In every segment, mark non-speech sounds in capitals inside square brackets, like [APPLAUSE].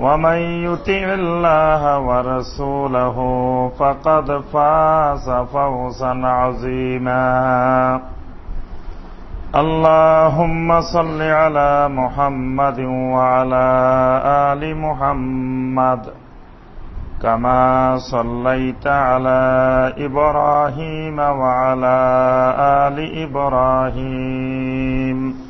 ومن يطع الله ورسوله فقد فاز فوزا عظيما. اللهم صل على محمد وعلى ال محمد. كما صليت على إبراهيم وعلى ال إبراهيم.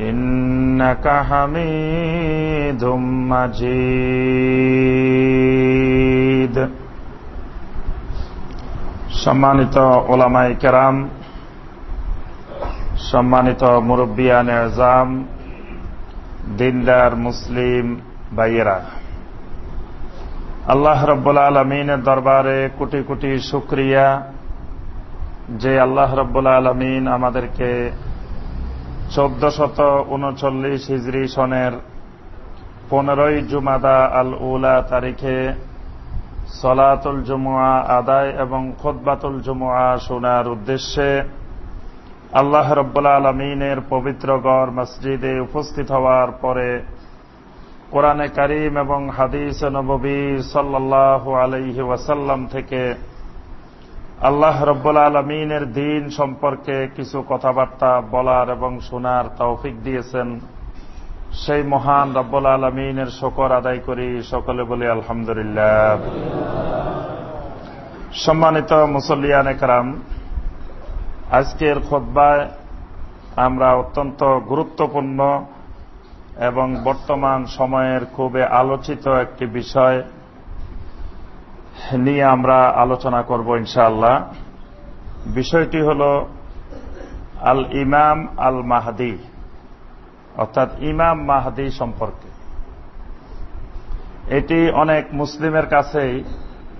إنك حميد مجيد সম্মানিত ওলামাই কেরাম সম্মানিত মুরব্বিয়ান এজাম দিনদার মুসলিম ভাইয়েরা আল্লাহ রব্বুল আলমিনের দরবারে কোটি কোটি শুক্রিয়া যে আল্লাহ রব্বুল আলমিন আমাদেরকে চোদ্দ শত উনচল্লিশ হিজড়ি সনের পনেরোই জুমাদা আল উলা তারিখে সলাতুল জুমুয়া আদায় এবং খোদবাতুল জুমুয়া শোনার উদ্দেশ্যে আল্লাহ রব্বুল্লা আলমিনের পবিত্র গড় মসজিদে উপস্থিত হওয়ার পরে কোরআনে করিম এবং হাদিস নবী সাল্লাহ আলহি ওয়াসাল্লাম থেকে আল্লাহ রব্বুল আলমিনের দিন সম্পর্কে কিছু কথাবার্তা বলার এবং শোনার তৌফিক দিয়েছেন। সেই মহান রব্বুল আলমিনের শকর আদায় করি, সকলে বলি আলহামদুলিল্লাহ। সম্মানিত মুসল্লিয়ান একরাম আজকের খোদ্বায় আমরা অত্যন্ত গুরুত্বপূর্ণ এবং বর্তমান সময়ের খুবই আলোচিত একটি বিষয় নিয়ে আমরা আলোচনা করব ইনশাআল্লাহ। বিষয়টি হল আল ইমাম আল মাহাদি অর্থাৎ ইমাম মাহাদি সম্পর্কে। এটি অনেক মুসলিমের কাছেই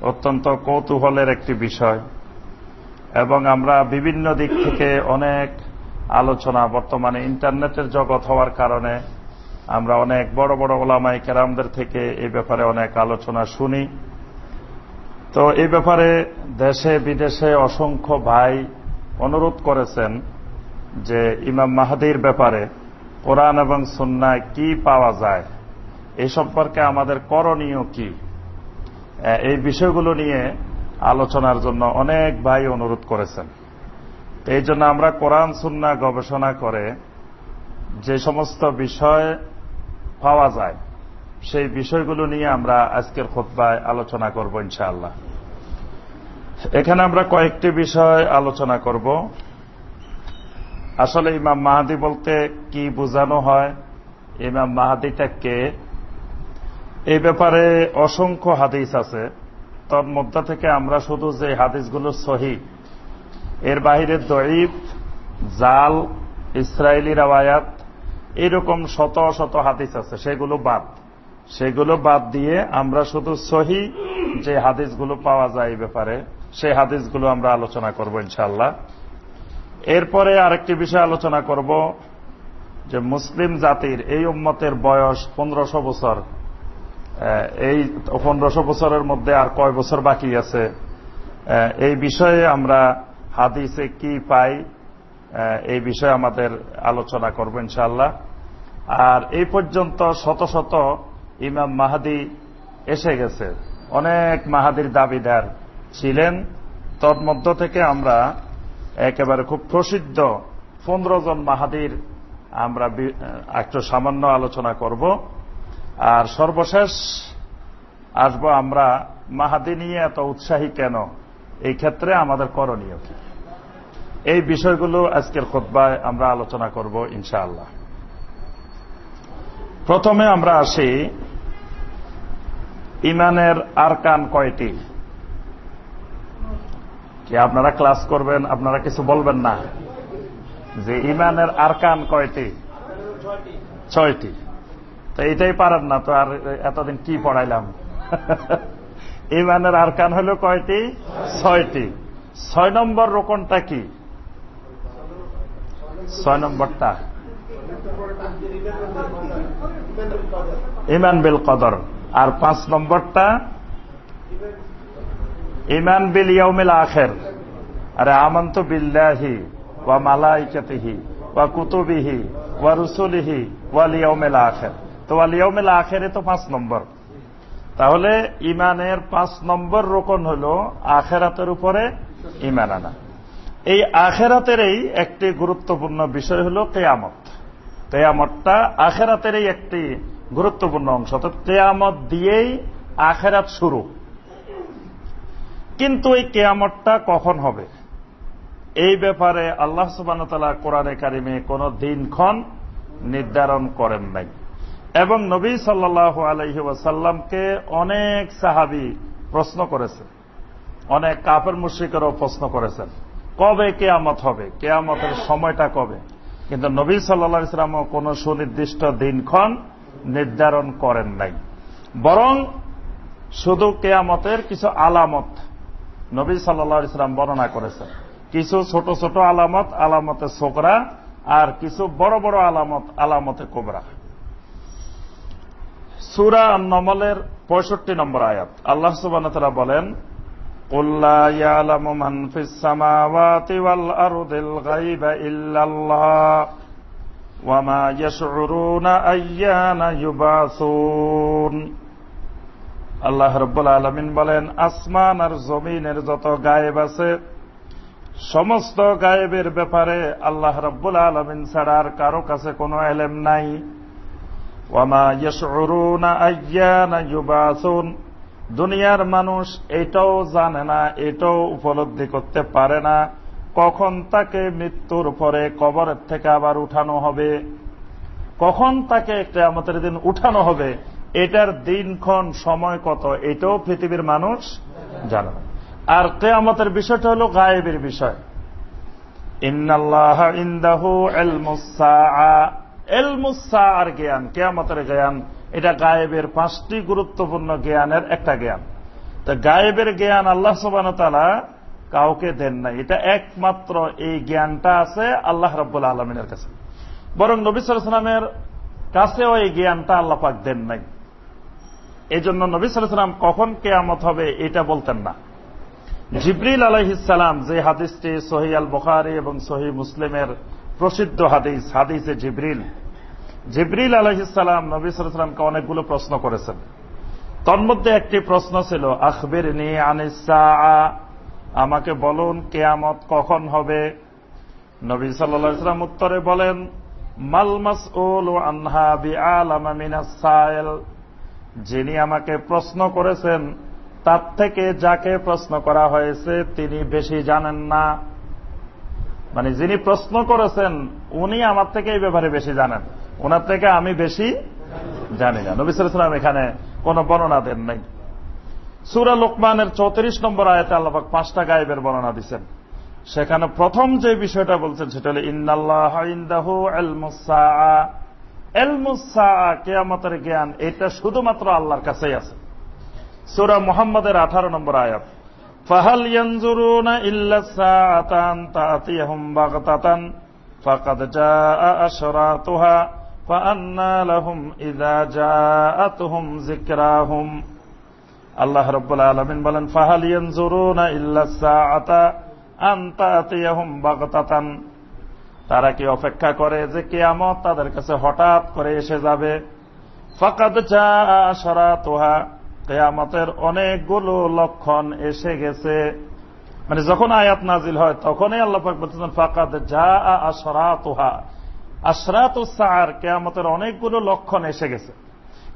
অত্যন্ত কৌতূহলের একটি বিষয় এবং আমরা বিভিন্ন দিক থেকে অনেক আলোচনা বর্তমানে ইন্টারনেটের জগৎ হওয়ার কারণে আমরা অনেক বড় বড় ওলামাই কেরামদের থেকে এই ব্যাপারে অনেক আলোচনা শুনি। তো এই ব্যাপারে দেশে, বিদেশে অসংখ্য ভাই অনুরোধ করেছেন যে ইমাম মাহাদির ব্যাপারে কোরআন এবং সুন্নায় কি পাওয়া যায় এই সম্পর্কে আমাদের করণীয় কি? এই বিষয়গুলো নিয়ে আলোচনার জন্য অনেক ভাই অনুরোধ করেছেন। এই জন্য আমরা কোরআন, সুন্না গবেষণা করে যে সমস্ত বিষয় পাওয়া যায় সেই বিষয়গুলো নিয়ে আমরা আজকের খোদ্ায় আলোচনা করব ইনশাআল্লাহ। এখানে আমরা কয়েকটি বিষয় আলোচনা করব। আসলে ইমাম মাহাদি বলতে কি বোঝানো হয়? ইমাম মাহাদিটা কে? এই ব্যাপারে অসংখ্য হাদিস আছে। তোর মধ্যে থেকে আমরা শুধু যে হাদিসগুলো সহি, এর বাহিরে দরিব জাল ইসরায়েলি রাওয়ায়াত, এরকম শত শত হাদিস আছে, সেগুলো বাদ। সেগুলো বাদ দিয়ে আমরা শুধু সহি যে হাদিসগুলো পাওয়া যায় এই ব্যাপারে, সেই হাদিসগুলো আমরা আলোচনা করব ইনশাল্লাহ এরপরে আরেকটি বিষয় আলোচনা করব যে মুসলিম জাতির এই উম্মতের বয়স পনেরোশো বছর। এই পনেরোশো বছরের মধ্যে আর কয় বছর বাকি আছে? এই বিষয়ে আমরা হাদিসে কি পাই? এই বিষয়ে আমাদের আলোচনা করব ইনশাল্লাহ আর এই পর্যন্ত শত শত ইমাম মাহাদি এসে গেছে। অনেক মাহাদির দাবিদার ছিলেন। তন্মধ্য থেকে আমরা একেবারে খুব প্রসিদ্ধ পনেরো জন মাহাদির আমরা একটু সামান্য আলোচনা করব। আর সর্বশেষ আসব আমরা মাহাদি নিয়ে এত উৎসাহী কেন? এই ক্ষেত্রে আমাদের করণীয় এই বিষয়গুলো আজকের খোদ্ায় আমরা আলোচনা করব ইনশাআল্লাহ। প্রথমে আমরা আসি ইমানের আরকান কয়টি? কি আপনারা ক্লাস করবেন? আপনারা কিছু বলবেন না? যে ইমানের আরকান কয়টি? ছয়টি। তো এটাই পারেন না, তো আর এতদিন কি পড়াইলাম? [LAUGHS] ইমানের আরকান হলো কয়টি? ছয়টি। ছয় নম্বর রোকনটা কি? ছয় নম্বরটা। ইমান বিল কদর। আর পাঁচ নম্বরটা, ইমান বিল ইয়মিল আখের। আরে আমন্ত বিল্লাহি ওয়া মালাইকাতিহি ওয়া কুতুবিহি ওয়া রুসুলিহি ওয়া লিয়মিল আখের। তো ওয়া লিয়মিল আখেরে তো পাঁচ নম্বর। তাহলে ইমানের পাঁচ নম্বর রোকন হল আখেরাতের উপরে ইমান আনা। এই আখেরাতেরই একটি গুরুত্বপূর্ণ বিষয় হল কেয়ামত। কেয়ামতটা আখেরাতেরই একটি গুরুত্বপূর্ণ অংশ। অর্থাৎ কেয়ামত দিয়েই আখেরাত শুরু। কিন্তু এই কেয়ামতটা কখন হবে? এই ব্যাপারে আল্লাহ সুবান কোরআনে কারিমে কোন দিনক্ষণ নির্ধারণ করেন নাই। এবং নবী সাল্লাহ আলহি ওয়াসাল্লামকে অনেক সাহাবি প্রশ্ন করেছেন। অনেক কাপের মুশ্রিকেরও প্রশ্ন করেছেন, কবে কেয়ামত হবে? কেয়ামতের সময়টা কবে? কিন্তু নবী সাল্লা ইসলামও কোন সুনির্দিষ্ট দিনক্ষণ নির্ধারণ করেন নাই। বরং শুধু কেয়ামতের কিছু আলামত নবী সাল্লা ইসলাম বর্ণনা করেছেন। কিছু ছোট ছোট আলামত, আলামতে ছোকরা, আর কিছু বড় বড় আলামত, আলামতে কোবরা। সুরা নমলের পঁয়ষট্টি নম্বর আয়াত। আল্লাহ সুবান বলেন قل لا يعلم من في السماوات والأرض الغيب إلا الله وما يشعرون أيان يبعثون আল্লাহ রব্বুল আলমিন বলেন আসমান আর জমিনের যত গায়েব আছে সমস্ত গায়েবের ব্যাপারে আল্লাহ রব্বুল আলমিন ছাড়া আর কারো কাছে কোনো এলেম নাই ওয়ামা ইয়সরুনা আয়ানা ইউবাসুন দুনিয়ার মানুষ এটাও জানে না, এটাও উপলব্ধি করতে পারে না। কখন তাকে মৃত্যুর পরে কবরের থেকে আবার উঠানো হবে? কখন তাকে কেয়ামতের দিন উঠানো হবে? এটার দিনক্ষণ সময় কত? এটাও পৃথিবীর মানুষ জানে না। আর কেয়ামতের বিষয়টা হল গায়েবের বিষয়। ইন্নাল্লাহ ইন্দাহু এলমুসা আর জ্ঞান, কেয়ামতের জ্ঞান। এটা গায়েবের পাঁচটি গুরুত্বপূর্ণ জ্ঞানের একটা জ্ঞান। তো গায়েবের জ্ঞান আল্লাহ সবান তালা কাউকে দেন নাই। এটা একমাত্র এই জ্ঞানটা আছে আল্লাহ রব্বুল আলমিনের কাছে। বরং নবী সালামের কাছেও এই জ্ঞানটা আল্লাপাক দেন নাই। এই জন্য নবী সালাম কখন কেয়ামত হবে এটা বলতেন না। জিব্রিল আলহিসাম যে হাদিসটি সহি আল বখারি এবং সহি মুসলিমের প্রসিদ্ধ হাদিস, হাদিসে জিব্রিল জিব্রিল আলহিসাম নবী সালামকে অনেকগুলো প্রশ্ন করেছেন। তন্মধ্যে একটি প্রশ্ন ছিল আখবির নি আনিসা আমাকে বলুন, কেয়ামত কখন হবে? নবী সাল্লাম উত্তরে বলেন মালমাস ওল আনহা বি আলামিনাসাইল যিনি আমাকে প্রশ্ন করেছেন, তার থেকে যাকে প্রশ্ন করা হয়েছে, তিনি বেশি জানেন না। মানে যিনি প্রশ্ন করেছেন, উনি আমার থেকে এই ব্যাপারে বেশি জানেন। ওনার থেকে আমি বেশি জানি না। নবী সালাম এখানে কোন বর্ণনা দেন নাই। সুরা লোকমানের চৌত্রিশ নম্বর আয়তে আল্লাহাক পাঁচটা গায়েবের বর্ণনা দিচ্ছেন সেখানে প্রথম যে বিষয়টা বলছেন সেটা হল ইন্দাল্লাহ কেয়ামতের জ্ঞান, এটা শুধুমাত্র আল্লাহর কাছেই আছে। সুরা মোহাম্মদের আঠারো নম্বর আয়াত, ফাহাল ইয়ানজুরুনা ইল্লা সাআতান আল্লাহ রাব্বুল আলামিন বলেন, ফাহাল ইয়ানজুরুনা ইল্লা বাগতাতান তারা কি অপেক্ষা করে যে কেয়ামত তাদের কাছে হঠাৎ করে এসে যাবে? ফাকাদ জাআ আশরাতুহা কেয়ামতের অনেকগুলো লক্ষণ এসে গেছে। মানে যখন আয়াত নাজিল হয়, তখনই আল্লাহাক বলতেছেন, ফাকাদ যা আশরাতুহা আশরাতুসার কেয়ামতের অনেকগুলো লক্ষণ এসে গেছে।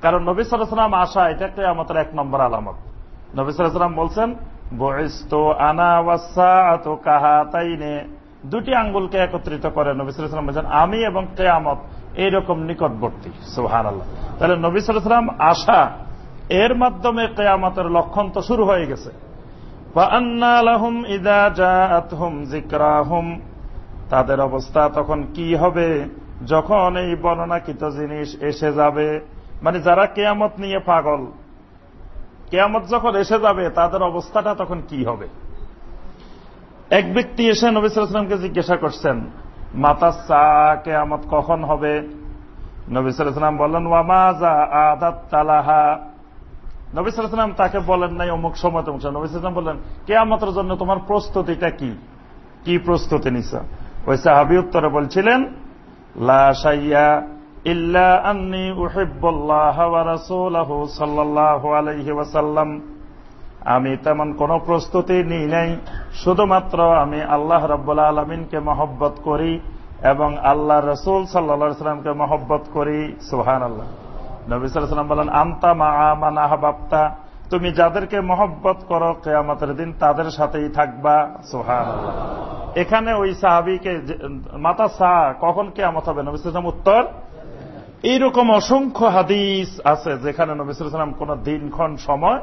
কারণ নবী সালাম আশা এটা কেয়ামতের এক নম্বর আলামত। নবী সালাম বলছেন দুটি আঙ্গুলকে একত্রিত করে নবী সালাম বলছেন, আমি এবং কেয়ামত এইরকম নিকটবর্তী। সুহান আল্লাহ তাহলে নবী সালাম আশা এর মাধ্যমে কেয়ামতের লক্ষণ তো শুরু হয়ে গেছে। তাদের অবস্থা তখন কি হবে? যখন এই বর্ণনাকৃত জিনিস এসে যাবে মানে যারা কেয়ামত নিয়ে পাগল, কেয়ামত যখন এসে যাবে, তাদের অবস্থাটা তখন কি হবে? এক ব্যক্তি এসে নবিসামকে জিজ্ঞাসা করছেন, মাতা চা কেয়ামত কখন হবে? নবিসাম বললেন ওয়ামাজা আদাত তালাহা? নবিসাম তাকে বলেন নাই অমুক সময়, তমুক নবিসাম বললেন, কেয়ামতের জন্য তোমার প্রস্তুতিটা কি? কি প্রস্তুতি নিছ? ওই সাহাবি উত্তরে বলছিলেন ইল্লা আন্নি ওয়াসাল্লাম। আমি তেমন কোন প্রস্তুতি নিই নাই। শুধুমাত্র আমি আল্লাহ রাব্বুল আলমিনকে মহব্বত করি এবং আল্লাহ রসুল সাল্লা সাল্লামকে মহব্বত করি। সুহান আল্লাহ নবী সাল্লাম বলেন, আন্তা মা আমানা তুমি যাদেরকে মহব্বত করো কেয়ামতের দিন তাদের সাথেই থাকবা সুহান এখানে ওই সাহাবিকে মাতা সাহ কখন কেয়ামত হবে? নবী সাল্লাম উত্তর? এইরকম অসংখ্য হাদিস আছে যেখানে নবী সাল্লাম কোন দিনক্ষণ সময়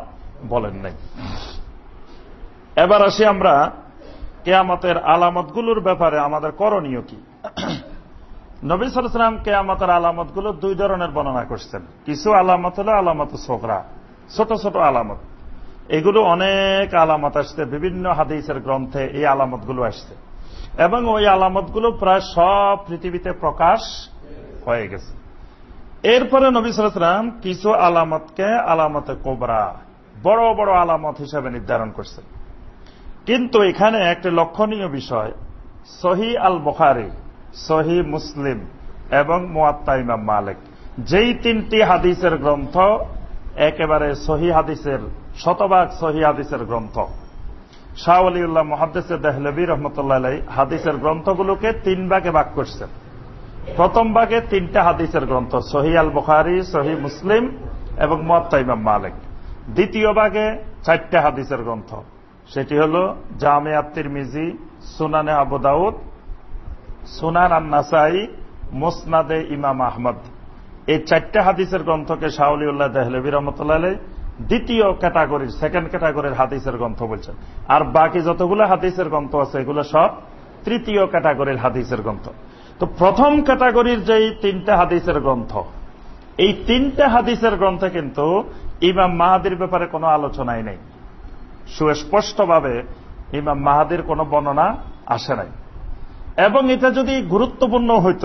বলেন নাই। এবার আসি আমরা কেয়ামতের আলামতগুলোর ব্যাপারে। আমাদের করণীয় কি? নবী সালাম কেয়ামতের আলামতগুলো দুই ধরনের বর্ণনা করছেন। কিছু আলামত হলো আলামত সোকরা ছোট ছোট আলামত। এগুলো অনেক আলামত আসছে, বিভিন্ন হাদিসের গ্রন্থে এই আলামতগুলো আসছে। এবং ওই আলামতগুলো প্রায় সব পৃথিবীতে প্রকাশ হয়ে গেছে। এরপরে নবী সালাম কিছু আলামতকে আলামতে কোবরা, বড় বড় আলামত হিসাবে নির্ধারণ করছেন। কিন্তু এখানে একটি লক্ষণীয় বিষয়, সহি আল বখারি সহি মুসলিম এবং মোয়াত্তা ইমাম মালিক, যেই তিনটি হাদিসের গ্রন্থ একেবারে সহি হাদিসের, শতভাগ সহি হাদিসের গ্রন্থ। শাহ আলিউল্লাহ মহাদ্দেসে দেহলবী রহমতুল্লাহ হাদিসের গ্রন্থগুলোকে তিন ভাগে ভাগ করছেন। প্রথম ভাগে তিনটা হাদিসের গ্রন্থ, সহি আল বখারি সহি মুসলিম এবং মোয়াত্তা ইমাম মালিক। দ্বিতীয় ভাগে চারটা হাদিসের গ্রন্থ, সেটি হল জামিয়াত্তির মিজি সুনানে আবু দাউদ, সুনান আন্নাসাই, মোসনাদে ইমাম আহমদ। এই চারটা হাদিসের গ্রন্থকে শাহলিউল্লাহ দেহলবী রহমতুল্লাহ দ্বিতীয় ক্যাটাগরির সেকেন্ড ক্যাটাগরির হাদিসের গ্রন্থ বলছেন। আর বাকি যতগুলো হাদিসের গ্রন্থ আছে, এগুলো সব তৃতীয় ক্যাটাগরির হাদিসের গ্রন্থ। তো প্রথম ক্যাটাগরির যেই তিনটা হাদিসের গ্রন্থ, এই তিনটা হাদিসের গ্রন্থে কিন্তু ইমাম মাহাদির ব্যাপারে কোনো আলোচনাই নেই। সুস্পষ্টভাবে ইমাম মাহাদির কোনো বর্ণনা আসে নাই। এবং এটা যদি গুরুত্বপূর্ণ হইত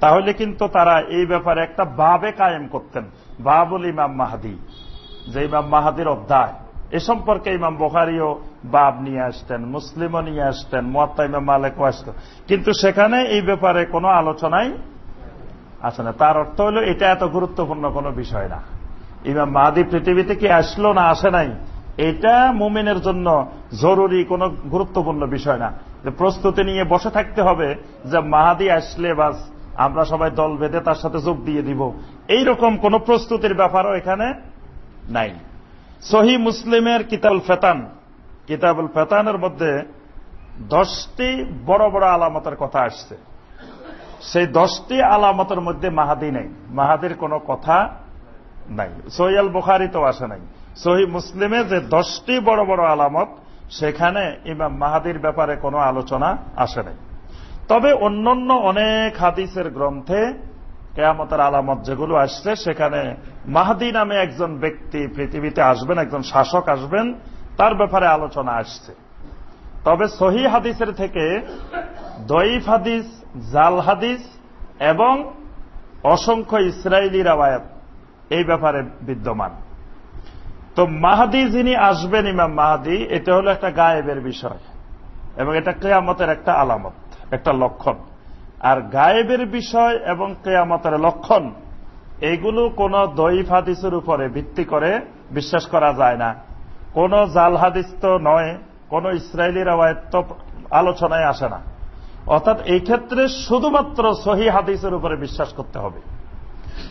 তাহলে কিন্তু তারা এই ব্যাপারে একটা বাবে কায়েম করতেন। বাবুল ইমাম মাহাদি, যে ইমাম মাহাদির অধ্যায়। এ সম্পর্কে ইমাম বোখারিও বাব নিয়ে আসতেন, মুসলিমও নিয়ে আসতেন, মোয়াত্তা ইমাম মালেকও আসতেন। কিন্তু সেখানে এই ব্যাপারে কোনো আলোচনাই আসে না। তার অর্থ হল, এটা এত গুরুত্বপূর্ণ কোনো বিষয় না। ইমাম মাহাদি পৃথিবীতে কি আসলো না আসে নাই? এটা মুমিনের জন্য জরুরি কোনো গুরুত্বপূর্ণ বিষয় না। যে প্রস্তুতি নিয়ে বসে থাকতে হবে যে মাহাদি আসলে বাস আমরা সবাই দল বেঁধে তার সাথে যোগ দিয়ে দিব। এই রকম কোন প্রস্তুতির ব্যাপারও এখানে নাই। সহি মুসলিমের কিতাবুল ফেতান, কিতাবুল ফেতানের মধ্যে দশটি বড় বড় আলামতের কথা আসছে। সেই দশটি আলামতের মধ্যে মাহাদি নেই। মাহাদির কোনো কথা নাই। সহিয়াল বুখারি তো আসে নাই। সহি মুসলিমে যে দশটি বড় বড় আলামত, সেখানে ইমাম মাহাদির ব্যাপারে কোনো আলোচনা আসে নাই। তবে অন্যান্য অনেক হাদিসের গ্রন্থে কেয়ামতের আলামত যেগুলো আসছে, সেখানে মাহাদি নামে একজন ব্যক্তি পৃথিবীতে আসবেন, একজন শাসক আসবেন, তার ব্যাপারে আলোচনা আসছে। তবে সহি হাদিসের থেকে দইফ হাদিস, জাল হাদিস এবং অসংখ্য ইসরায়েলি রাওয়ায়াত এই ব্যাপারে বিদ্যমান। তো মাহাদি যিনি আসবেন, ইমাম মাহাদি, এটা হলো একটা গায়েবের বিষয় এবং এটা কেয়ামতের একটা আলামত। একটা লক্ষণ। আর গায়েবের বিষয় এবং কেয়ামতের লক্ষণ, এগুলো কোন দইফ হাদিসের উপরে ভিত্তি করে বিশ্বাস করা যায় না। কোন জাল হাদিস তো নয়, কোন ইসরায়েলি রাওয়ায়ত আলোচনায় আসে না। অর্থাৎ এই ক্ষেত্রে শুধুমাত্র সহি হাদিসের উপরে বিশ্বাস করতে হবে।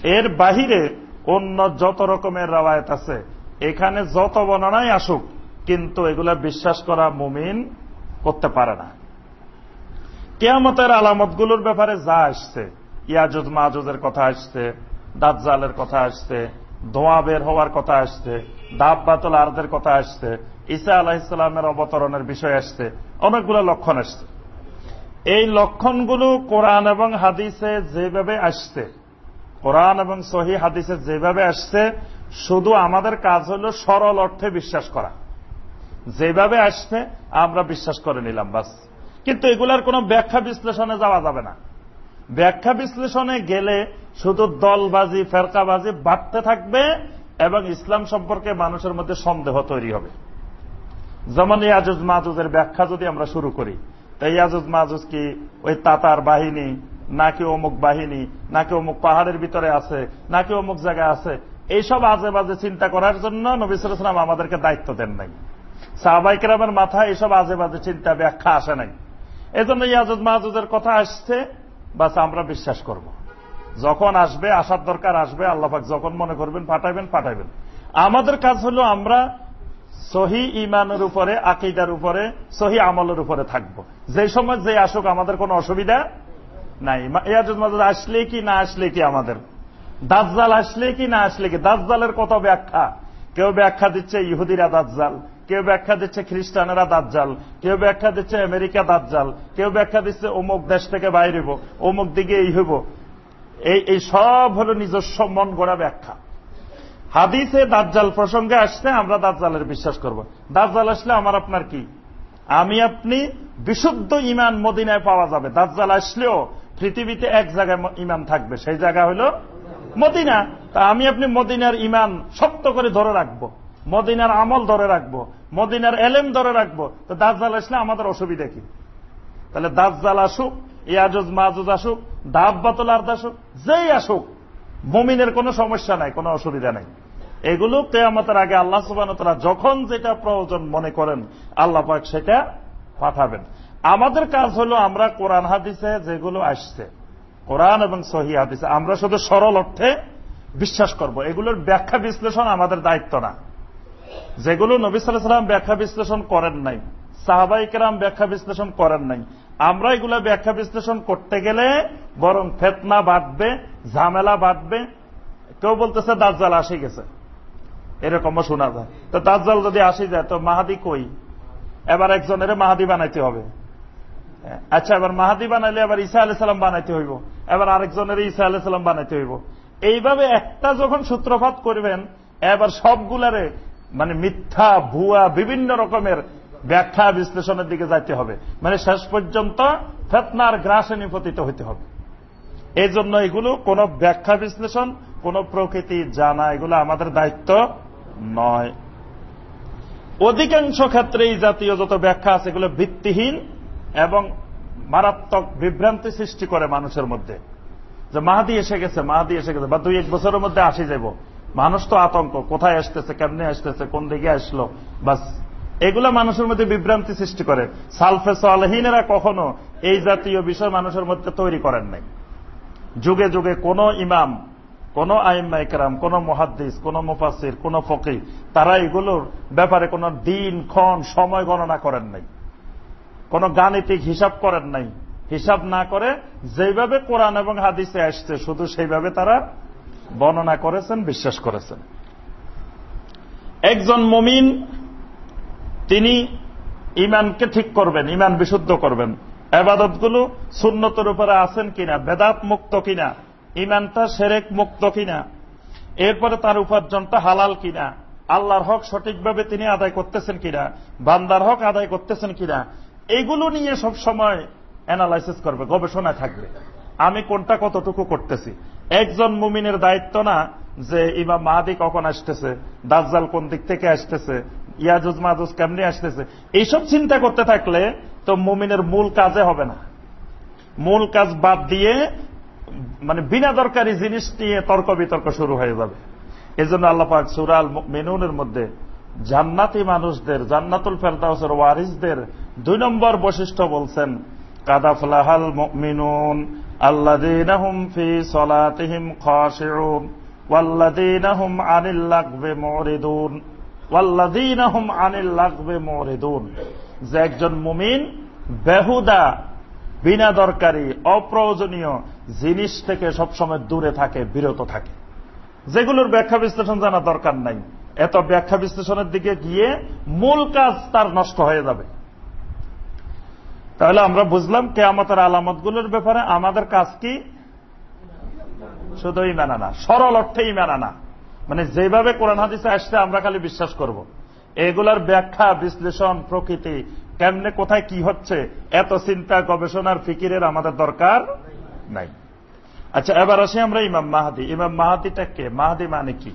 এর বাহিরে অন্য যত রকমের রাওয়ায়ত আছে, এখানে যত বর্ণনাই আসুক, কিন্তু এগুলা বিশ্বাস করা মুমিন করতে পারে না। কেয়ামতের আলামতগুলোর ব্যাপারে যা আসছে ইয়াজুজ মাহুজের কথা আসছে, দাজ্জালের কথা আসছে ধোঁয়া বের হওয়ার কথা আসছে দাববাতুল আর্দের কথা আসছে, ঈসা আলাহিসাল্লামের অবতরণের বিষয় আসছে, অনেকগুলো লক্ষণ আসছে। এই লক্ষণগুলো কোরআন এবং হাদিসে যেভাবে আসছে, কোরআন এবং সহি হাদিসে যেভাবে আসছে, শুধু আমাদের কাজ হল সরল অর্থে বিশ্বাস করা। যেভাবে আসছে, আমরা বিশ্বাস করে নিলাম, বাস। কিন্তু এগুলার কোন ব্যাখ্যা বিশ্লেষণে যাওয়া যাবে না। ব্যাখ্যা বিশ্লেষণে গেলে শুধু দলবাজি, ফেরকাবাজি বাড়তে থাকবে এবং ইসলাম সম্পর্কে মানুষের মধ্যে সন্দেহ তৈরি হবে। যেমন ইয়াজুজ মাহুজের ব্যাখ্যা যদি আমরা শুরু করি তাই ইয়াজুজ মাহুজ কি ওই তাতার বাহিনী, নাকি অমুক বাহিনী, নাকি অমুক পাহাড়ের ভিতরে আছে, নাকি অমুক জায়গায় আছে, এইসব আজে বাজে চিন্তা করার জন্য নবিসাম আমাদেরকে দায়িত্ব দেন নাই। সাহবাইকেরামের মাথায় এইসব আজে বাজে চিন্তা ব্যাখ্যা আসে নাই। এজন্য ইয়াজুদ মাহুজের কথা আসছে, বাস আমরা বিশ্বাস করব। যখন আসবে, আসার দরকার আসবে আল্লাহাক যখন মনে করবেন পাঠাইবেন পাঠাইবেন। আমাদের কাজ হলো আমরা সহি ইমানের উপরে, আকিদার উপরে, সহি আমলের উপরে থাকব। যে সময় যে আসুক, আমাদের কোনো অসুবিধা নাই। ইয়াজুদ মাহুদ আসলে কি, না আসলে কি আমাদের? দাজ্জাল আসলে কি, না আসলে কি? দাজ্জালের কত ব্যাখ্যা? কেউ ব্যাখ্যা দিচ্ছে, ইহুদিরা দাজ্জাল। কেউ ব্যাখ্যা দিচ্ছে খ্রিস্টানেরা দাজ্জাল, কেউ ব্যাখ্যা দিচ্ছে আমেরিকা দাজ্জাল, কেউ ব্যাখ্যা দিচ্ছে অমুক দেশ থেকে বাইরে বাইরেব অমুক দিকে এই হইব। এই এই সব হল নিজস্ব মন গড়া ব্যাখ্যা। হাদিসে দাজ্জাল প্রসঙ্গে আসলে আমরা দাজ্জালের বিশ্বাস করব। দাজ্জাল আসলে আমার আপনার কি? আমি আপনি বিশুদ্ধ ইমান মদিনায় পাওয়া যাবে। দাজ্জাল আসলেও পৃথিবীতে এক জায়গায় ইমান থাকবে, সেই জায়গা হল মদিনা। তা আমি আপনি মদিনার ইমান শক্ত করে ধরে রাখব। মদিনার আমল ধরে রাখব, মদিনার এলেম ধরে রাখব, তো দাজ্জাল আসলে আমাদের অসুবিধা কি? তাহলে দাজ্জাল আসুক, ইয়াজুজ মাহুজ আসুক দাব্বাতুল আর্দ আসুক, যেই আসুক, মমিনের কোনো সমস্যা নাই, কোনো অসুবিধা নাই। এগুলো কেয়ামতের আগে আল্লাহ সুবান তারা যখন যেটা প্রয়োজন মনে করেন, আল্লাহ পাক সেটা পাঠাবেন। আমাদের কাজ হলো আমরা কোরআন হাদিসে যেগুলো আসছে, কোরআন এবং সহি হাদিসে, আমরা শুধু সরল অর্থে বিশ্বাস করব। এগুলোর ব্যাখ্যা বিশ্লেষণ আমাদের দায়িত্ব না। যেগুলো নবী সাল্লাম ব্যাখ্যা বিশ্লেষণ করেন নাই সাহাবাইকেরাম ব্যাখ্যা বিশ্লেষণ করেন নাই। আমরা এগুলো ব্যাখ্যা বিশ্লেষণ করতে গেলে বরং ফেতনা বাড়বে, ঝামেলা বাড়বে। কেউ বলতেছে, দাজ্জাল আসে গেছে। এরকমও শোনা যায়। তো দাজ্জাল যদি আসি যায়, তো মাহাদি কই? এবার একজনের মাহাদি বানাইতে হবে। আচ্ছা এবার মাহাদি বানাইলে এবার ঈসা আলি সাল্লাম বানাইতে হইব। এবার আরেকজনের ঈসা আলি সাল্লাম বানাইতে হইব। এইভাবে একটা যখন সূত্রপাত করবেন, এবার সবগুলারে মানে মিথ্যা, ভুয়া, বিভিন্ন রকমের ব্যাখ্যা বিশ্লেষণের দিকে যাইতে হবে। মানে শেষ পর্যন্ত ফেতনার গ্রাসে নিপতিত হইতে হবে। এই জন্য এগুলো কোন ব্যাখ্যা বিশ্লেষণ, কোন প্রকৃতি জানা, এগুলো আমাদের দায়িত্ব নয়। অধিকাংশ ক্ষেত্রে এই জাতীয় যত ব্যাখ্যা আছে, এগুলো ভিত্তিহীন এবং মারাত্মক বিভ্রান্তি সৃষ্টি করে মানুষের মধ্যে। যে মাহাদি এসে গেছে, মাহাদি এসে গেছে, বা দুই এক বছরের মধ্যে আসি যাব মানুষ তো আতঙ্ক, কোথায় আসতেছে, কেমনে আসতেছে, কোন দিকে আসলো, বাস। এগুলা মানুষের মধ্যে বিভ্রান্তি সৃষ্টি করে। সালফে সালহীনেরা কখনো এই জাতীয় বিষয় মানুষের মধ্যে তৈরি করেন নাই। যুগে যুগে কোন ইমাম, কোন আইমাইকরাম কোন মহাদ্দিস, কোন মুফাসির কোন ফকি তারা এগুলোর ব্যাপারে কোন দিন, ক্ষণ, সময় গণনা করেন নাই। কোন গাণিতিক হিসাব করেন নাই। হিসাব না করে যেভাবে কোরআন এবং হাদিসে আসছে, শুধু সেইভাবে তারা বর্ণনা করেছেন, বিশ্বাস করেছেন। একজন মমিন, তিনি ইমানকে ঠিক করবেন ইমান বিশুদ্ধ করবেন। আবাদতগুলো শূন্যতের উপরে আছেন কিনা, বেদাত মুক্ত কিনা ইমানটা সেরেক মুক্ত কিনা, এরপরে তার উপার্জনটা হালাল কিনা, আল্লাহর হক সঠিকভাবে তিনি আদায় করতেছেন কিনা, বান্দার হক আদায় করতেছেন কিনা, এগুলো নিয়ে সব সময় অ্যানালাইসিস করবে গবেষণা থাকবে। আমি কোনটা কতটুকু করতেছি? একজন মুমিনের দায়িত্ব না যে ইমাম মাহাদি কখন আসতেছে, দাজ্জাল কোন দিক থেকে আসতেছে, ইয়াজুজ মাহুজ কেমনি আসতেছে, এইসব চিন্তা করতে থাকলে তো মুমিনের মূল কাজে হবে না। মূল কাজ বাদ দিয়ে মানে বিনা দরকারি জিনিস নিয়ে তর্ক বিতর্ক শুরু হয়ে যাবে। এই জন্য আল্লাপাক সুরাল মেনুনের মধ্যে জান্নাতি মানুষদের, জান্নাতুল ফেরদাউসের ওয়ারিসদের দুই নম্বর বৈশিষ্ট্য বলছেন কাদাফলাহাল মিনুন আল্লাদিনাহুম ফি সলাতিহিম খাশিউন ওয়াল্লাদিনাহুম আনিল লাগবে মুরিদুন ওয়াল্লাদিনাহুম আনিল লাগবে মুরিদুন। যে একজন মুমিন বেহুদা, বিনা দরকারি, অপ্রয়োজনীয় জিনিস থেকে সবসময় দূরে থাকে, বিরত থাকে। যেগুলোর ব্যাখ্যা বিশ্লেষণ জানা দরকার নাই। এত ব্যাখ্যা বিশ্লেষণের দিকে গিয়ে মূল কাজ তার নষ্ট হয়ে যাবে। তাহলে আমরা বুঝলাম কেয়ামতের আলামতগুলোর ব্যাপারে আমাদের কাজ কি? শুধু ইমান আনা, সরল অর্থে ইমান আনা। মানে যেভাবে কোরআন হাদিসে আসছে, আমরা খালি বিশ্বাস করব। এগুলার ব্যাখ্যা, বিশ্লেষণ প্রকৃতি, কেমনে কোথায় কি হচ্ছে, এত চিন্তা, গবেষণার ফিকিরের আমাদের দরকার নাই। আচ্ছা এবার আসি আমরা ইমাম মাহাদি। ইমাম মাহাদিটা কে? মাহাদি মানে কি?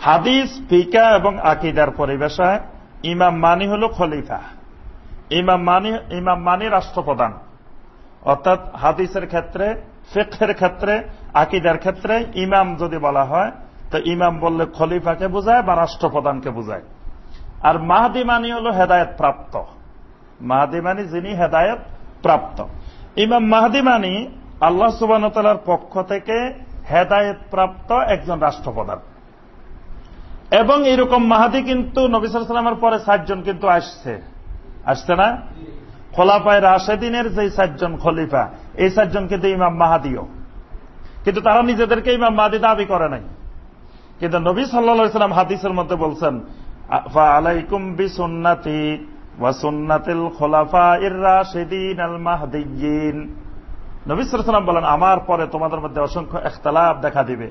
হাদিস, ফিকা এবং আকিদার পরিবেশায় ইমাম মানি হল খলিফা। ইমাম মানি ইমাম মানি রাষ্ট্রপ্রধান। অর্থাৎ হাদিসের ক্ষেত্রে ফেকের ক্ষেত্রে, আকিদার ক্ষেত্রে ইমাম যদি বলা হয়, তো ইমাম বললে খলিফাকে বোঝায় বা রাষ্ট্রপ্রধানকে বোঝায়। আর মাহাদি মানি হল হেদায়ত প্রাপ্ত। মাহাদি মানি যিনি হেদায়ত প্রাপ্ত। ইমাম মাহাদি মানি আল্লাহ সুবানতালার পক্ষ থেকে হেদায়ত প্রাপ্ত একজন রাষ্ট্রপ্রধান। এবং এরকম মাহাদি কিন্তু নবিসার সালামের পরে ষাটজন কিন্তু আসছে। আসছে না? খোলাপায় রাশেদিনের যে সাতজন খলিফা, এই সাতজন কিন্তু ইমাম মাহাদিও। কিন্তু তারা নিজেদেরকে ইমাম মাহাদি দাবি করে নাই। কিন্তু নবী সাল্লাম হাদিসের মধ্যে বলছেন আলাইকুম নবী বলেন, আমার পরে তোমাদের মধ্যে অসংখ্য এখতালাফ দেখা দিবে।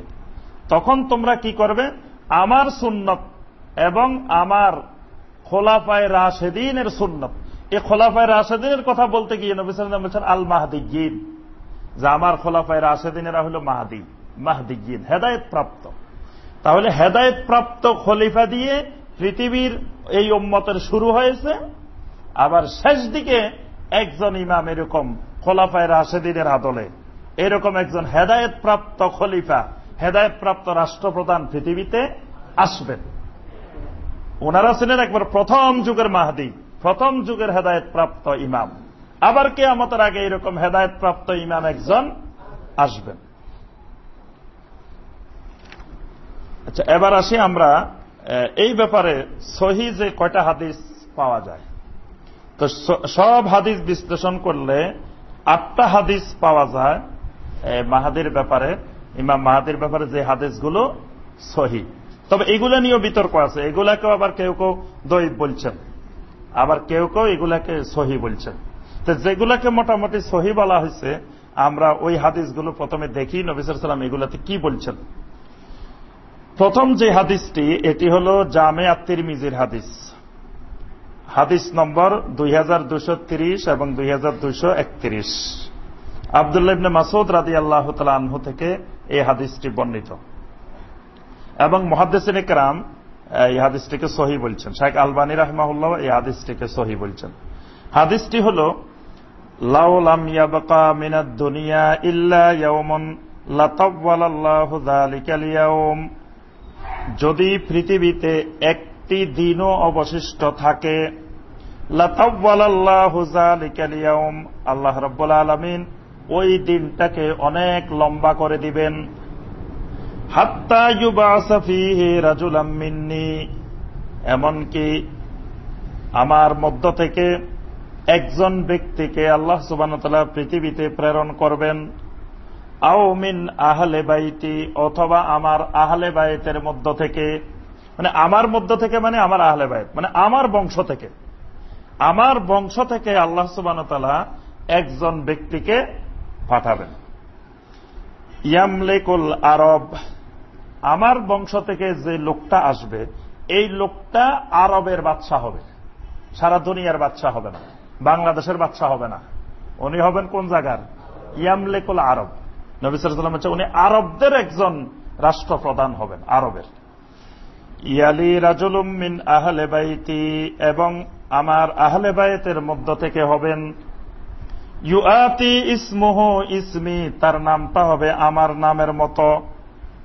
তখন তোমরা কি করবে? আমার সুন্নত এবং আমার খোলাফায় রাশেদিনের সুন্নত। এই খোলাফায় রাশেদিনের কথা বলতে গিয়ে নবী সাল্লাম বলছেন আল মাহদিগিন যে আমার খোলাফায় রাশেদিনেরা হল মাহাদি মাহদিগিন হেদায়ত প্রাপ্ত তাহলে হেদায়ত প্রাপ্ত খলিফা দিয়ে পৃথিবীর এই উম্মতের শুরু হয়েছে, আবার শেষ দিকে একজন ইমাম এরকম খোলাফায় রাশেদিনের আদলে, এরকম একজন হেদায়ত প্রাপ্ত খলিফা হেদায়ত প্রাপ্ত রাষ্ট্রপ্রধান পৃথিবীতে আসবেন। ওনারা ছিলেন একবার প্রথম যুগের মাহাদি, প্রথম যুগের হেদায়ত প্রাপ্ত ইমাম। আবার কে আমাদের আগে এরকম হেদায়ত প্রাপ্ত ইমাম একজন আসবেন। আচ্ছা এবার আসি আমরা এই ব্যাপারে সহি যে কয়টা হাদিস পাওয়া যায়। তো সব হাদিস বিশ্লেষণ করলে আটটা হাদিস পাওয়া যায় মাহাদির ব্যাপারে, ইমাম মাহাদির ব্যাপারে যে হাদিসগুলো সহি। তবে এগুলা নিয়েও বিতর্ক আছে। এগুলাকেও আবার কেউ কেউ দৈব বলছেন। আবার কেউ কেউ এগুলাকে সহি বলছেন। তো যেগুলাকে মোটামুটি সহি বলা হয়েছে, আমরা ওই হাদিসগুলো প্রথমে দেখি নবিসর সালাম এগুলাতে কি বলছেন। প্রথম যে হাদিসটি, এটি হল জামে আত্মির মিজির হাদিস। হাদিস নম্বর দুই এবং দুই আবদুল্লাহ ইবনে মাসুদ রাদি আল্লাহ থেকে এই হাদিসটি বর্ণিত। এবং মহাদ্দেসিন একরাম এই হাদিসটিকে সহি বলছেন। শাহেখ আলবানী রাহমাহুল্লাহ এই হাদিসটিকে সহি বলছেন। হাদিসটি হল যদি পৃথিবীতে একটি দিনও অবশিষ্ট থাকে, লাতাওয়ালাল্লাহু আল্লাহ রাব্বুল আলামিন ওই দিনটাকে অনেক লম্বা করে দিবেন হাত্তা ইউবাসা ফীহি রাজুলাম মিন্নি এমনকি আমার মধ্য থেকে একজন ব্যক্তিকে আল্লাহ সুবানতলা পৃথিবীতে প্রেরণ করবেন। আও মিন আহলে বাইতি, অথবা আমার আহলে বায়েতের মধ্য থেকে। মানে আমার মধ্য থেকে মানে আমার আহলে বায়েত মানে আমার বংশ থেকে। আমার বংশ থেকে আল্লাহ সুবানতলা একজন ব্যক্তিকে পাঠাবেন। ইয়ামলেকুল আরব আমার বংশ থেকে যে লোকটা আসবে, এই লোকটা আরবের বাচ্চা হবে। সারা দুনিয়ার বাচ্চা হবে না। বাংলাদেশের বাচ্চা হবে না। উনি হবেন কোন জায়গার? ইয়ামলেকুল আরব। নবিসাম হচ্ছে উনি আরবদের একজন রাষ্ট্রপ্রধান হবেন, আরবের। ইয়ালি রাজুলুম মিন আহলে বাইতি, এবং আমার আহলে বায়েতের মধ্য থেকে হবেন, ইউআতি ইসমুহ ইসমি, তার নামটা হবে আমার নামের মতো।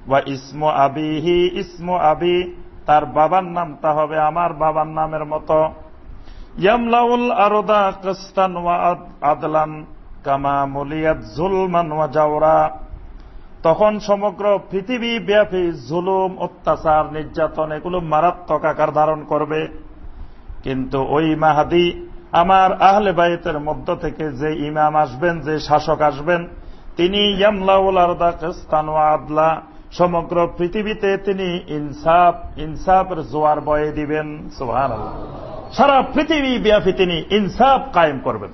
বা ইসমু আবিহি, ইসমু আবি, তার বাবার নামটা হবে আমার বাবার নামের মতো। ইয়ামলাউল আরদা কস্তান ওয়া আদলান কামা মুলিয়াত জুলমান ওয়া জাওরা। তখন সমগ্র পৃথিবী ব্যাপী জুলুম, অত্যাচার, নির্যাতন এগুলো মারাত্মক আকার ধারণ করবে। কিন্তু ওই মাহাদি আমার আহলে বায়েতের মধ্য থেকে যে ইমাম আসবেন, যে শাসক আসবেন, তিনি ইয়ামলাউল আরদা কস্তান ওয়া আদলা সমগ্র পৃথিবীতে তিনি ইনসাফ, ইনসাফের জোয়ার বয়ে দিবেন সোহান সারা পৃথিবী ব্যাপী তিনি ইনসাফ কায়েম করবেন।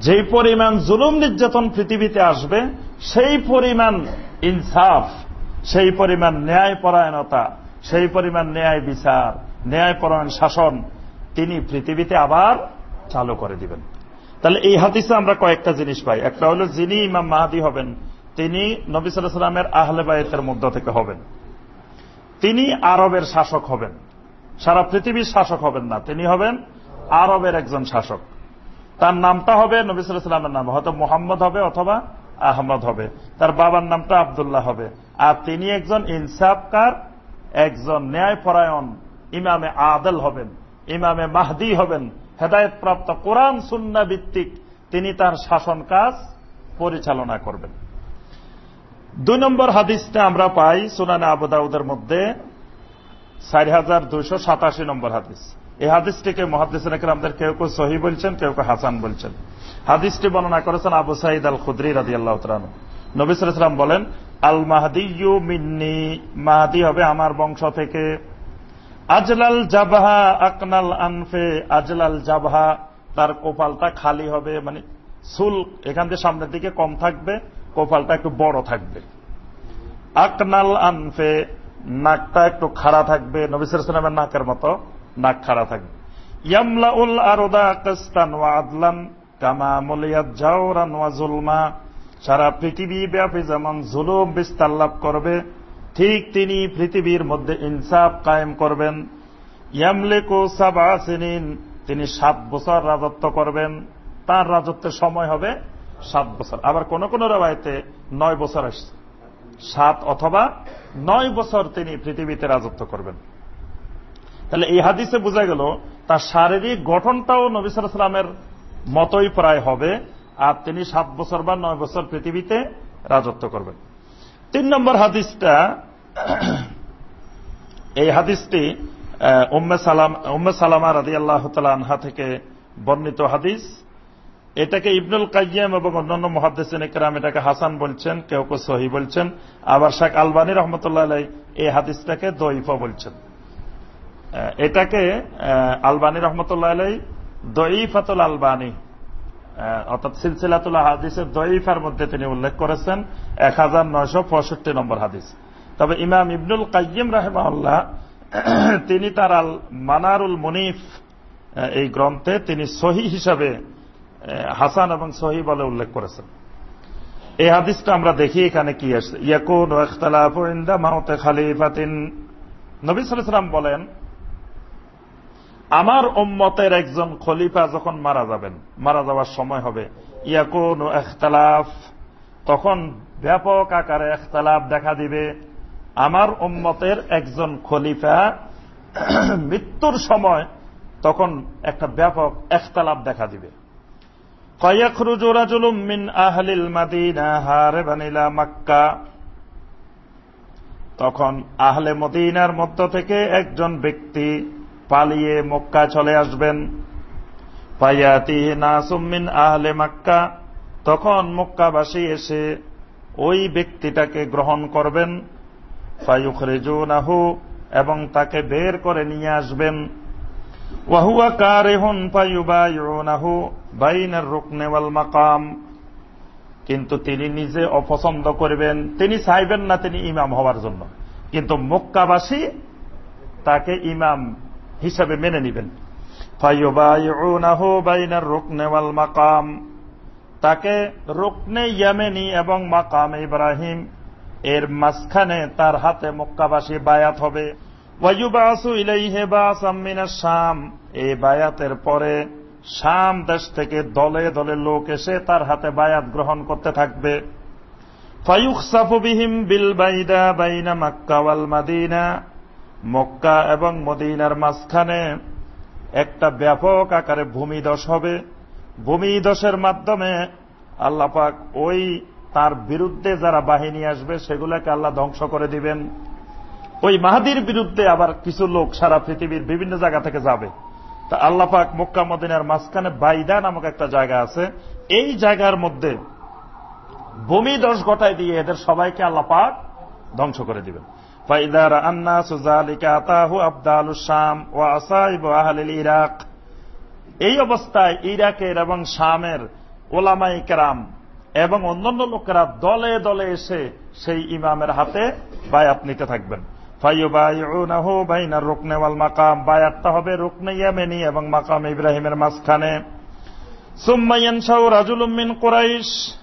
যে পরিমাণ জুলুম নির্যাতন পৃথিবীতে আসবে, সেই পরিমাণ ইনসাফ, সেই পরিমাণ ন্যায় পরায়ণতা সেই পরিমাণ ন্যায় বিচার ন্যায় পরায়ণ শাসন তিনি পৃথিবীতে আবার চালু করে দিবেন। তাহলে এই হাদিসে আমরা কয়েকটা জিনিস পাই। একটা হলো যিনি ইমাম মাহাদি হবেন তিনি নবী সাল্লামের আহলে বায়তের মধ্য থেকে হবেন। তিনি আরবের শাসক হবেন। সারা পৃথিবীর শাসক হবেন না। তিনি হবেন আরবের একজন শাসক। তার নামটা হবে নবী সাল্লামের নাম। হয়তো মোহাম্মদ হবে অথবা আহমদ হবে। তার বাবার নামটা আবদুল্লাহ হবে। আর তিনি একজন ইনসাফকার, একজন ন্যায়পরায়ণ ইমামে আদল হবেন, ইমামে মাহদি হবেন হেদায়ত প্রাপ্ত কোরআন সুন্না ভিত্তিক তিনি তার শাসন কাজ পরিচালনা করবেন। দুই নম্বর হাদিসটা আমরা পাই সুনানে আবুদাউদের মধ্যে চারি হাজার দুইশো সাতাশি নম্বর হাদিস। এই হাদিসটিকে মহাদিসেন আমাদের কেউ কেউ সহি বলছেন, কেউ কেউ হাসান বলছেন। হাদিসটি বর্ণনা করেছেন আবু সাইদ আল খুদ্রি রাজি আল্লাহ তালু নবী সালাম বলেন আল মাহাদিউ মিন্নি মাহাদি হবে আমার বংশ থেকে। আজলাল জাবাহা আকনাল আনফে আজলাল জাবাহা তার কোপালটা খালি হবে মানে সুল এখান থেকে সামনের দিকে কম থাকবে। কোপালটা একটু বড় থাকবে। আকনাল আনফে, নাকটা একটু খাড়া থাকবে। নবিসামের নাকের মতো নাক খাড়া থাকবে। ইয়ামলাউল আরদা কাস্তান ওয়া আদলান কামা মুলিয়াত জাওরান ওয়া জুলমা। সারা পৃথিবী ব্যাপী যেমন জুলুম বিস্তার লাভ করবে, ঠিক তিনি পৃথিবীর মধ্যে ইনসাফ কায়েম করবেন। ইয়ামলেকু সাবা তিনি সাত বছর রাজত্ব করবেন। তার রাজত্বের সময় হবে সাত বছর। আবার কোন কোন রায়তে নয় বছর আসছে। সাত অথবা নয় বছর তিনি পৃথিবীতে রাজত্ব করবেন। তাহলে এই হাদিসে বোঝা গেল, তার শারীরিক গঠনটাও নবী সালামের মতোই প্রায় হবে, আর তিনি সাত বছর বা নয় বছর পৃথিবীতে রাজত্ব করবেন। তিন নম্বর হাদিসটা, এই হাদিসটি উম্মে সালামা রাজি আল্লাহ আনহা থেকে বর্ণিত হাদিস। এটাকে ইবনুল কাইয়াম এবং অন্যান্য মহাদ্দেসিন একরাম এটাকে হাসান বলছেন, কেউ কেউ সহি বলছেন। আবার শেখ আলবানী রহমতুল্লাহ আলাই এই হাদিসটাকে দইফ বলছেন। এটাকে আলবানী রহমতুল্লাহ আলাই দইফাতুল আলবানী অর্থাৎ সিলসিলাতুল হাদিসের দইফার মধ্যে তিনি উল্লেখ করেছেন। এক হাজার নয়শো পঁয়ষট্টি নম্বর হাদিস। তবে ইমাম ইবনুল কাইম রাহেমাল্লাহ তিনি তার আল মানারুল মুনিফ এই গ্রন্থে তিনি সহি হিসাবে হাসান এবং সহি বলে উল্লেখ করেছেন। এই হাদিসটা আমরা দেখি এখানে কি আসছে। ইয়াকুন মাউতে খালিফাতিন। নবী সালাম বলেন, আমার ওম্মতের একজন খলিফা যখন মারা যাবেন, মারা যাওয়ার সময় হবে, ইয়াকুন এখতালাফ তখন ব্যাপক আকারে এখতালাফ দেখা দিবে। আমার ওম্মতের একজন খলিফা [CLEARS THROAT] মৃত্যুর সময় তখন একটা ব্যাপক এখতালাফ দেখা দিবে। তখন আহলে মদিনার মধ্য থেকে একজন ব্যক্তি পালিয়ে মক্কা চলে আসবেন। পাইয়াতি নাসুমিন আহলে মাক্কা। তখন মক্কাবাসী এসে ওই ব্যক্তিটাকে গ্রহণ করবেন। ফাইউখরেজুনাহু এবং তাকে বের করে নিয়ে আসবেন। ওয়াহুয়া কারেহুন ফাইউবাইউনাহু বাইনার রুকনেওয়াল মাকাম। কিন্তু তিনি নিজে অপছন্দ করবেন। তিনি চাইবেন না তিনি ইমাম হওয়ার জন্য। কিন্তু মক্কাবাসী তাকে ইমাম হিসাবে মেনে নিবেন। রুকনেওয়াল মাকাম। তাকে রুকনে ইয়ামেনি এবং মাকাম ইব্রাহিম। এর মাঝখানে তার হাতে মক্কাবাসী বায়াত হবে। ওয়াইবাসু ইলাইহে বাসামিনা শাম। এই বায়াতের পরে শাম দেশ থেকে দলে দলে লোক এসে তার হাতে বায়াত গ্রহণ করতে থাকবে। ফায়ুকসাফুবিহিম বিল বাইদা বাইনা মাক্কা ওয়াল মাদিনা। মক্কা এবং মদিনার মাঝখানে একটা ব্যাপক আকারে ভূমিদশ হবে। ভূমিদশের মাধ্যমে আল্লাপাক ওই তার বিরুদ্ধে যারা বাহিনী আসবে, সেগুলোকে আল্লাহ ধ্বংস করে দিবেন। ওই মাহাদির বিরুদ্ধে আবার কিছু লোক সারা পৃথিবীর বিভিন্ন জায়গা থেকে যাবে। তা আল্লাপাক মক্কা মদিনার মাঝখানে বাইদা নামক একটা জায়গা আছে। এই জায়গার মধ্যে ভূমিদশ ঘটায় দিয়ে এদের সবাইকে আল্লাপাক ধ্বংস করে দিবেন। ফাইদার আন্না সুজালিকা আতাহু আবদাল শাম ও আসাইব আহলিল ইরাক। এই অবস্থায় ইরাকের এবং শামের ওলামাই কেরাম এবং অন্যান্য লোকেরা দলে দলে এসে সেই ইমামের হাতে বায়াত নিতে থাকবেন। বাইনার রুকনে ওয়াল মাকাম। বায়াতটা হবে রুকনে ইয়ামেনি এবং মাকাম ইব্রাহিমের মাঝখানে। সুম্মাইয়ানসাউ রাজুলুমিন কোরাইশ।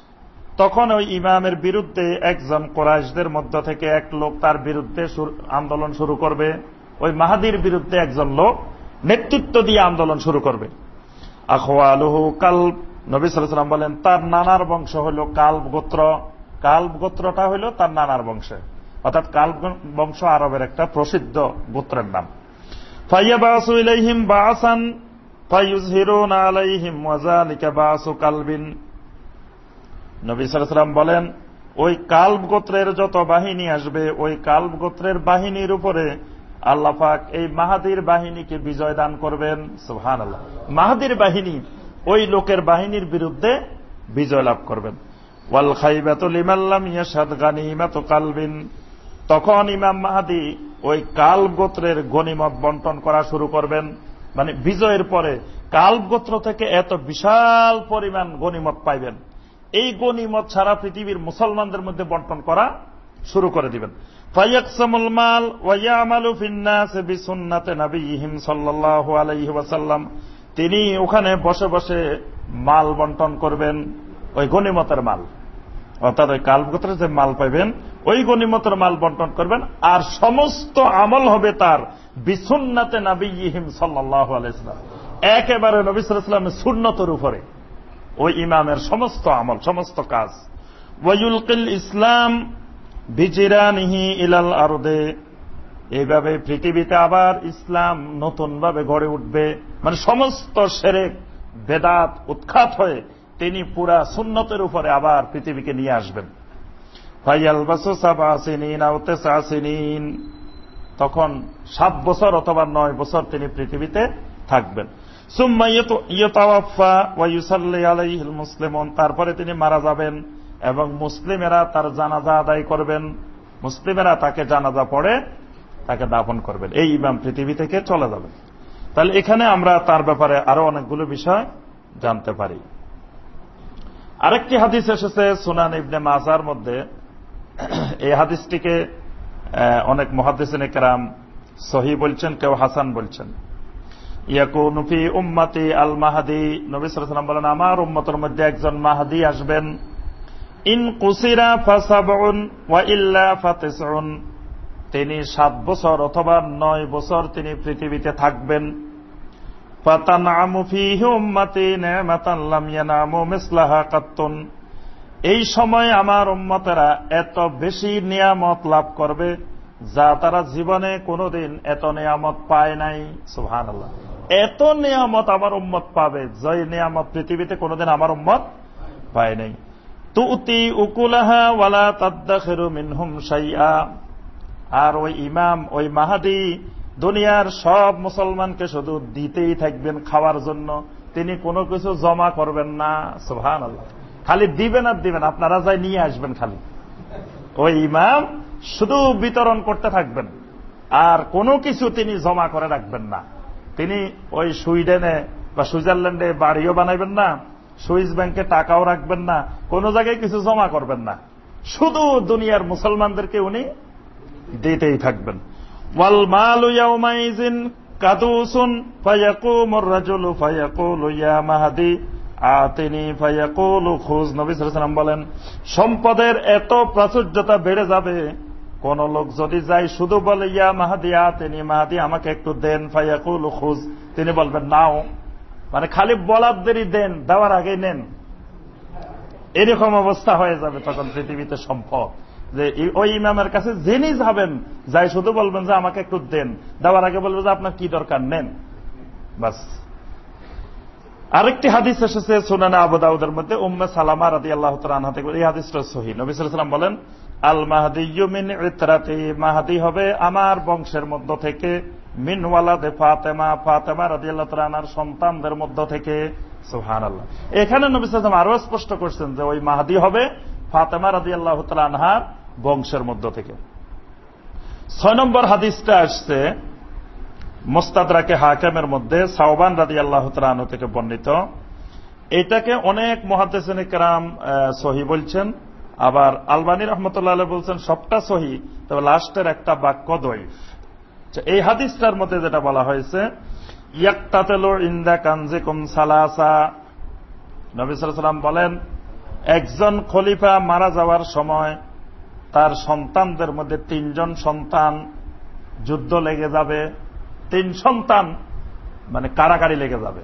তখন ওই ইমামের বিরুদ্ধে একজন কোরাইশদের মধ্য থেকে এক লোক তার বিরুদ্ধে আন্দোলন শুরু করবে। ওই মাহাদির বিরুদ্ধে একজন লোক নেতৃত্ব দিয়ে আন্দোলন শুরু করবে। আখওয়ালুহু কাল নবী সাল্লাম বলেন, তার নানার বংশ হল কাল্ব গোত্র। কাল্ব গোত্রটা হইল তার নানার বংশে। অর্থাৎ কাল বংশ আরবের একটা প্রসিদ্ধ গোত্রের নাম। ফাইয়া বাসু বাসু কালবিন। বলেন, ওই কাল্ব গোত্রের যত বাহিনী আসবে, ওই কাল্ব গোত্রের বাহিনীর উপরে আল্লাপাক এই মাহাদির বাহিনীকে বিজয় দান করবেন। সুহান আল্লাহ মাহাদির বাহিনী ওই লোকের বাহিনীর বিরুদ্ধে বিজয় লাভ করবেন। ওয়াল খাইবাতুল ইমাল্লাম ইয়াসাদ গানিমাত কালবিন। তখন ইমাম মাহাদি ওই কাল গোত্রের গণিমত বন্টন করা শুরু করবেন। মানে বিজয়ের পরে কাল গোত্র থেকে এত বিশাল পরিমাণ গণিমত পাইবেন। এই গণিমত সারা পৃথিবীর মুসলমানদের মধ্যে বন্টন করা শুরু করে দিবেন। মাল ওয়াসাল্লাম। তিনি ওখানে বসে বসে মাল বন্টন করবেন, ওই গণিমতের মাল। অর্থাৎ ওই কালগোত্রের যে মাল পাইবেন, ওই গণিমতের মাল বন্টন করবেন, আর সমস্ত আমল হবে তার বিসুন্নাতে নাবিহিম সাল্লাহ আলাইসলাম একেবারে নবী সাল্লামের সুন্নতর উপরে। ওই ইমামের সমস্ত আমল, সমস্ত কাজ। ওয়ুলকিল ইসলাম বিজিরানিহি ইলাল আরদে। এইভাবে পৃথিবীতে আবার ইসলাম নতুনভাবে গড়ে উঠবে। মানে সমস্ত সেরেক, বেদাত উৎখাত হয়ে তিনি পুরা সুন্নতের উপরে আবার পৃথিবীকে নিয়ে আসবেন। তখন সাত বছর অথবা নয় বছর তিনি পৃথিবীতে থাকবেন। মুসলিমন। তারপরে তিনি মারা যাবেন এবং মুসলিমেরা তার জানাজা আদায় করবেন। মুসলিমেরা তাকে জানাজা পড়ে তাকে দাপন করবেন। এই ইমাম পৃথিবী থেকে চলে যাবেন। তাহলে এখানে আমরা তার ব্যাপারে আরও অনেকগুলো বিষয় জানতে পারি। আরেকটি হাদিস এসেছে সুনান ইবনে মাজার মধ্যে। এই হাদিসটিকে অনেক মহাদিসিন কেরাম সহি বলছেন, কেউ হাসান বলছেন। ইয়াকুনুফি উম্মাতি আল মাহাদি নবিসাম বলেন, আমার উম্মতের মধ্যে একজন মাহাদি আসবেন। ইন কুসিরা ফাসাবুন ওয়া ইল্লা ফাতেসুন তিনি সাত বছর অথবা নয় বছর তিনি পৃথিবীতে থাকবেন। এই সময় আমার উম্মতেরা এত বেশি নিয়ামত লাভ করবে, যা তারা জীবনে কোনোদিন এত নিয়ামত পায় নাই। সুহান এত নিয়ামত আমার উম্মত পাবে যে নিয়ামত পৃথিবীতে কোনোদিন আমার উম্মত পায় নাই। তুতি উকুলাহা ওয়ালা তাদ্দাখেরু মিনহুম সাইয়া আর ওই ইমাম, ওই মাহাদি দুনিয়ার সব মুসলমানকে শুধু দিতেই থাকবেন খাওয়ার জন্য। তিনি কোনো কিছু জমা করবেন না সুহান খালি দিবেন আর দিবেন, আপনারা যাই নিয়ে আসবেন খালি। ওই ইমাম শুধু বিতরণ করতে থাকবেন, আর কোনো কিছু তিনি জমা করে রাখবেন না। তিনি ওই সুইডেনে বা সুইজারল্যান্ডে বাড়িও বানাইবেন না, সুইস ব্যাংকে টাকাও রাখবেন না, কোন জায়গায় কিছু জমা করবেন না। শুধু দুনিয়ার মুসলমানদেরকে উনি দিতেই থাকবেন। বলেন, সম্পদের এত প্রাচুর্যতা বেড়ে যাবে, কোন লোক যদি যাই শুধু বলে, ইয়া মাহাদি আতিনি, মাহাদি আমাকে একটু দেন, ফায়াকুলু খুজ। তিনি বলবেন, নাও। মানে খালি বলার দেরি দেন, দেওয়ার আগেই নেন। এরকম অবস্থা হয়ে যাবে তখন পৃথিবীতে সম্পদ। যে ওই ইমামের কাছে যিনি যাবেন যাই শুধু বলবেন যে আমাকে একটু দেন। দেওয়ার আগে বলবেন যে আপনার কি দরকার, নেন। বাস। আরেকটি হাদিস এসেছে সুনানা আবুদাউদের মধ্যে, উম্মে সালামা রাদি আল্লাহ তালা থেকে। এই হাদিসটা সহি। নবিসাম বলেন আল মাহাদিমিন ইতরাতি, মাহাদি হবে আমার বংশের মধ্য থেকে মিনওয়ালাদে ফাতেমা ফাতেমা রাজি আল্লাহ তালার সন্তানদের মধ্য থেকে। সুহান আল্লাহ এখানে নবিসাম আরও স্পষ্ট করছেন যে ওই মাহাদি হবে ফাতেমা রাজি আল্লাহ তালানহার বংশের মধ্য থেকে। ছয় নম্বর হাদিসটা আসছে, মোস্তাদরাকে হাকেমের মধ্যে সাওবান রাজি আল্লাহ তালাহ থেকে বর্ণিত। এটাকে অনেক মহাদেশন কারাম সহি বলছেন, আবার আলবানী রহমতুল্লাহ বলছেন, সবটা সহি, তবে লাস্টের একটা বাক্য দৈফ এই হাদিসটার মধ্যে যেটা বলা হয়েছে, ইয়াক্তাতেলো ইন্দা কানজিকুম সালাসা। নবী সাল্লাম বলেন একজন খলিফা মারা যাওয়ার সময় তার সন্তানদের মধ্যে তিনজন সন্তান যুদ্ধ লেগে যাবে। তিন সন্তান মানে কারাকারি লেগে যাবে,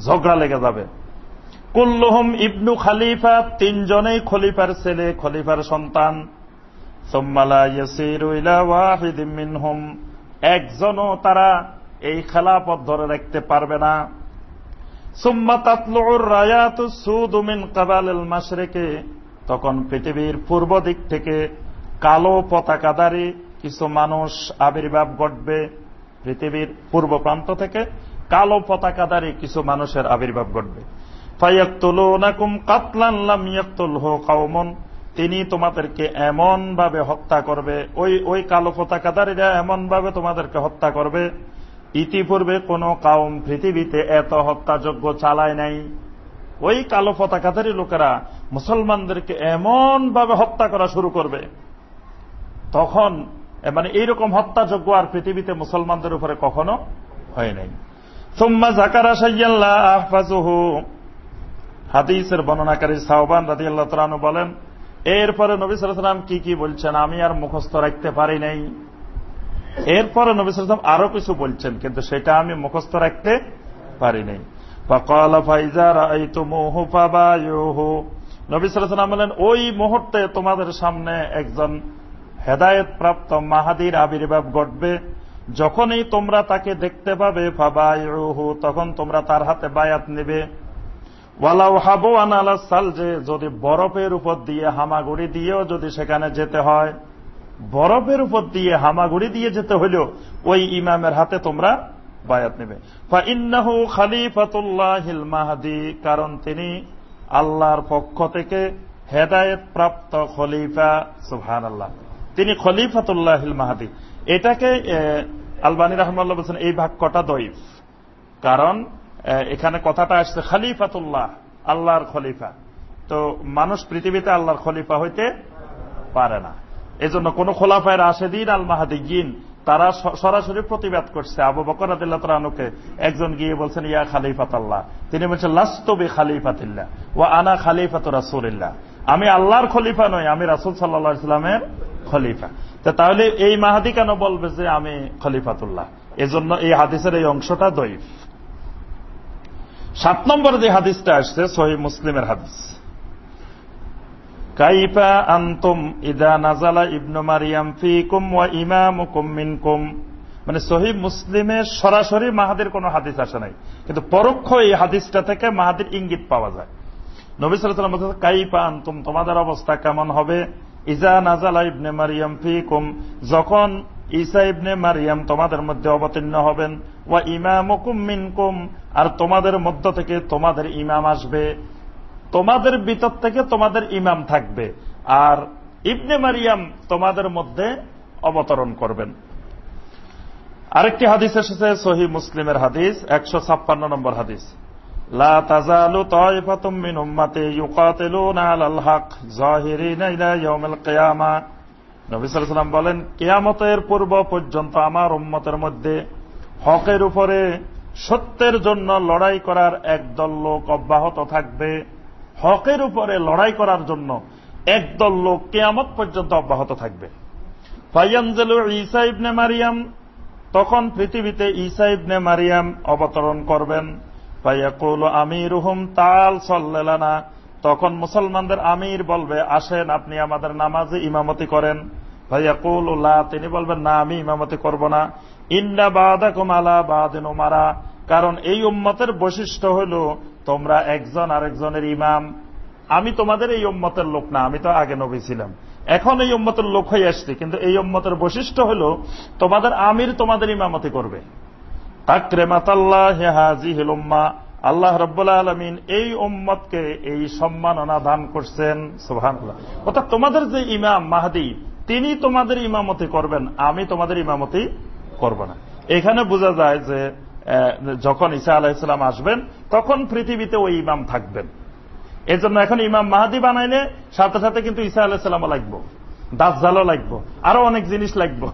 ঝগড়া লেগে যাবে। কুল্লুহম ইবনু খালিফা তিনজনেই খলিফার ছেলে, খলিফার সন্তান। একজনও তারা এই খেলাপথ ধরে রাখতে পারবে না। তখন পৃথিবীর পূর্ব দিক থেকে কালো পতাকাদারি কিছু মানুষ আবির্ভাব ঘটবে। পৃথিবীর পূর্ব প্রান্ত থেকে কালো পতাকাদারি কিছু মানুষের আবির্ভাব ঘটবে। তিনি তোমাদেরকে এমন ভাবে হত্যা করবে, ওই ওই কালো পতাকাদারীরা এমন ভাবে তোমাদেরকে হত্যা করবে ইতিপূর্বে কোন কাউম পৃথিবীতে এত হত্যাযোগ্য চালায় নাই। ওই কালো পতাকাধারী লোকেরা মুসলমানদেরকে এমন ভাবে হত্যা করা শুরু করবে। তখন মানে এইরকম হত্যাযোগ্য আর পৃথিবীতে মুসলমানদের উপরে কখনো হয় নাই। সোম্মা জাকারা সাইয়াল্লাহ হাদিসের বর্ণনাকারী সাহবান রাজি আল্লাহ বলেন, এরপরে নবী সালাম কি কি বলছেন আমি আর মুখস্থ রাখতে পারি নাই। এরপরে নবী সালাম আরও কিছু বলছেন, কিন্তু সেটা আমি মুখস্থ রাখতে পারি নাই। নবী সালাম বলেন, ওই মুহূর্তে তোমাদের সামনে একজন হেদায়ত প্রাপ্ত মাহাদির আবির্ভাব ঘটবে। যখনই তোমরা তাকে দেখতে পাবে, ফাবায়ুহু, তখন তোমরা তার হাতে বায়াত নেবে। ওয়ালাউ হাবো আনালা সাল যে যদি বরফের উপর দিয়ে হামাগুড়ি দিয়েও যদি সেখানে যেতে হয় বরফের উপর দিয়ে হামাগুড়ি দিয়ে যেতে হলেও ওই ইমামের হাতে তোমরা বায়াত নেবে। ইন্নাহু খালিফাতুল্লাহিল মাহাদি, কারণ তিনি আল্লাহর পক্ষ থেকে হেদায়ত প্রাপ্ত খলিফা সুহান আল্লাহ তিনি খলিফাতুল্লাহিল মাহাদি। এটাকে আলবানী রহমাল্লাহ বলছেন, এই বাক্যটা দইফ কারণ এখানে কথাটা আসছে খালিফাতুল্লাহ, আল্লাহর খলিফা। তো মানুষ পৃথিবীতে আল্লাহর খলিফা হইতে পারে না। এজন্য কোন খোলাফায় রাশেদিন আল মাহাদিগিন তারা সরাসরি প্রতিবাদ করছে। আবু বকর আদিল্লাহ তালুকে একজন গিয়ে বলছেন, ইয়া খালিফাত আল্লাহ তিনি বলছেন লাস্তবি খালিফাতিল্লাহ ও আনা খালিফাত রাসুলিল্লাহ। আমি আল্লাহর খলিফা নই, আমি রাসুল সাল্লা ইসলামের খলিফা। তাহলে এই মাহাদি কেন বলবে যে আমি খলিফাতুল্লাহ? এজন্য এই হাদিসের এই অংশটা দৈব সাত নম্বর যে হাদিসটা আসছে সহি মুসলিমের হাদিস। কাইফা আন্তম ইদা নাজালা ইবনু মারিয়াম ফিকুম ওয়া ইমামুকুম মিনকুম। মানে সহি মুসলিমে সরাসরি মাহাদির কোন হাদিস আসে নাই। কিন্তু পরোক্ষ এই হাদিসটা থেকে মাহাদির ইঙ্গিত পাওয়া যায়। নবী সাল্লাম বলছে কাইফা আন্তম, তোমাদের অবস্থা কেমন হবে? ইজা নাজালা ইবনে মারিয়াম ফিকুম যখন ঈসা ইবনে মারিয়াম তোমাদের মধ্যে অবতীর্ণ হবেন ওয়া ইমামুকুম মিনকুম আর তোমাদের মধ্য থেকে তোমাদের ইমাম আসবে তোমাদের ভিতর থেকে তোমাদের ইমাম থাকবে। আর ইবনে মারিয়াম তোমাদের মধ্যে অবতরণ করবেন। আরেকটি হাদিস এসেছে সহি মুসলিমের হাদিস, একশো ছাপ্পান্ন নম্বর হাদিস। বলেন, কেয়ামতের পূর্ব পর্যন্ত আমার উম্মতের মধ্যে হকের উপরে সত্যের জন্য লড়াই করার একদল লোক অব্যাহত থাকবে। হকের উপরে লড়াই করার জন্য একদল লোক কেয়ামত পর্যন্ত অব্যাহত থাকবে। ফাইয়ানজেলু ইসা ইবনে মারিয়াম, তখন পৃথিবীতে ইসা ইবনে মারিয়াম অবতরণ করবেন। ফাইয়াকুল আমির হুম তাল সল্লেলানা তখন মুসলমানদের আমির বলবে, আসেন, আপনি আমাদের নামাজে ইমামতি করেন। ভাইয়াকুল উল্লাহ তিনি বলবেন, না, আমি ইমামতি করব না। ইন্না বাদা কুমালা বাদিন মারা কারণ এই উম্মতের বৈশিষ্ট্য হল তোমরা একজন আরেকজনের ইমাম। আমি তোমাদের এই উম্মতের লোক না, আমি তো আগে নবী ছিলাম। এখন এই উম্মতের লোক হয়ে আসছি, কিন্তু এই উম্মতের বৈশিষ্ট্য হল তোমাদের আমির তোমাদের ইমামতি করবে। আল্লাহ রব্বুল্লাহ আলমিন এই উম্মতকে এই সম্মাননা দান করছেন সোহান অর্থাৎ তোমাদের যে ইমাম মাহাদি, তিনি তোমাদের ইমামতি করবেন, আমি তোমাদের ইমামতি করব না। এখানে বোঝা যায় যে যখন ঈসা আলাহিসাম আসবেন, তখন পৃথিবীতে ওই ইমাম থাকবেন। এর জন্য এখন ইমাম মাহাদি বানাইলে সাথে সাথে কিন্তু ঈসা আলাহিসাল্লামও লাগবো দাসজালও লাগবো, আরও অনেক জিনিস লাগবো।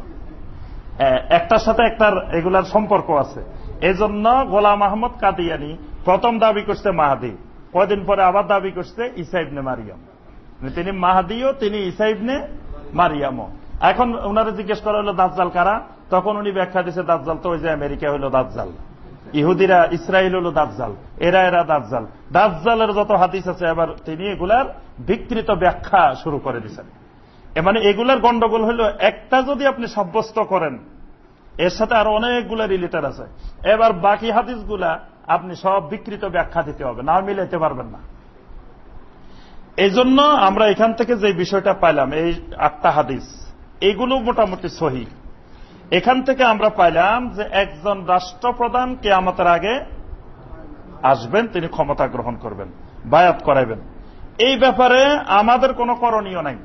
একটার সাথে একটার এগুলার সম্পর্ক আছে। এজন্য গোলাম আহমদ কাদিয়ানি প্রথম দাবি করছে মাহাদি, কয়দিন পরে আবার দাবি করছে ইসাইবনে মারিয়াম। তিনি মাহাদিও, তিনি ইসাইবনে মারিয়ামও। এখন ওনারা জিজ্ঞেস করা হলো, দাজ্জাল কারা? তখন উনি ব্যাখ্যা দিচ্ছে দাজ্জাল, তো ওই যে আমেরিকা হইল দাজ্জাল। ইহুদিরা ইসরায়েল হল দাজ্জাল, এরা এরা দাজ্জাল। দাজ্জালের যত হাদিস আছে, এবার তিনি এগুলার বিকৃত ব্যাখ্যা শুরু করে দিচ্ছেন মানে এগুলার গন্ডগোল হইল, একটা যদি আপনি সাব্যস্ত করেন, এর সাথে আরও অনেকগুলা রিলেটেড আছে। এবার বাকি হাদিসগুলা আপনি সব বিকৃত ব্যাখ্যা দিতে হবে, না মিলাইতে পারবেন না। এই জন্য আমরা এখান থেকে যে বিষয়টা পাইলাম, এই আটটা হাদিস, এগুলো মোটামুটি সহি। এখান থেকে আমরা পাইলাম যে একজন রাষ্ট্রপ্রধান কে আমাদের আগে আসবেন, তিনি ক্ষমতা গ্রহণ করবেন, বায়াত করাইবেন। এই ব্যাপারে আমাদের কোনো করণীয় নাই।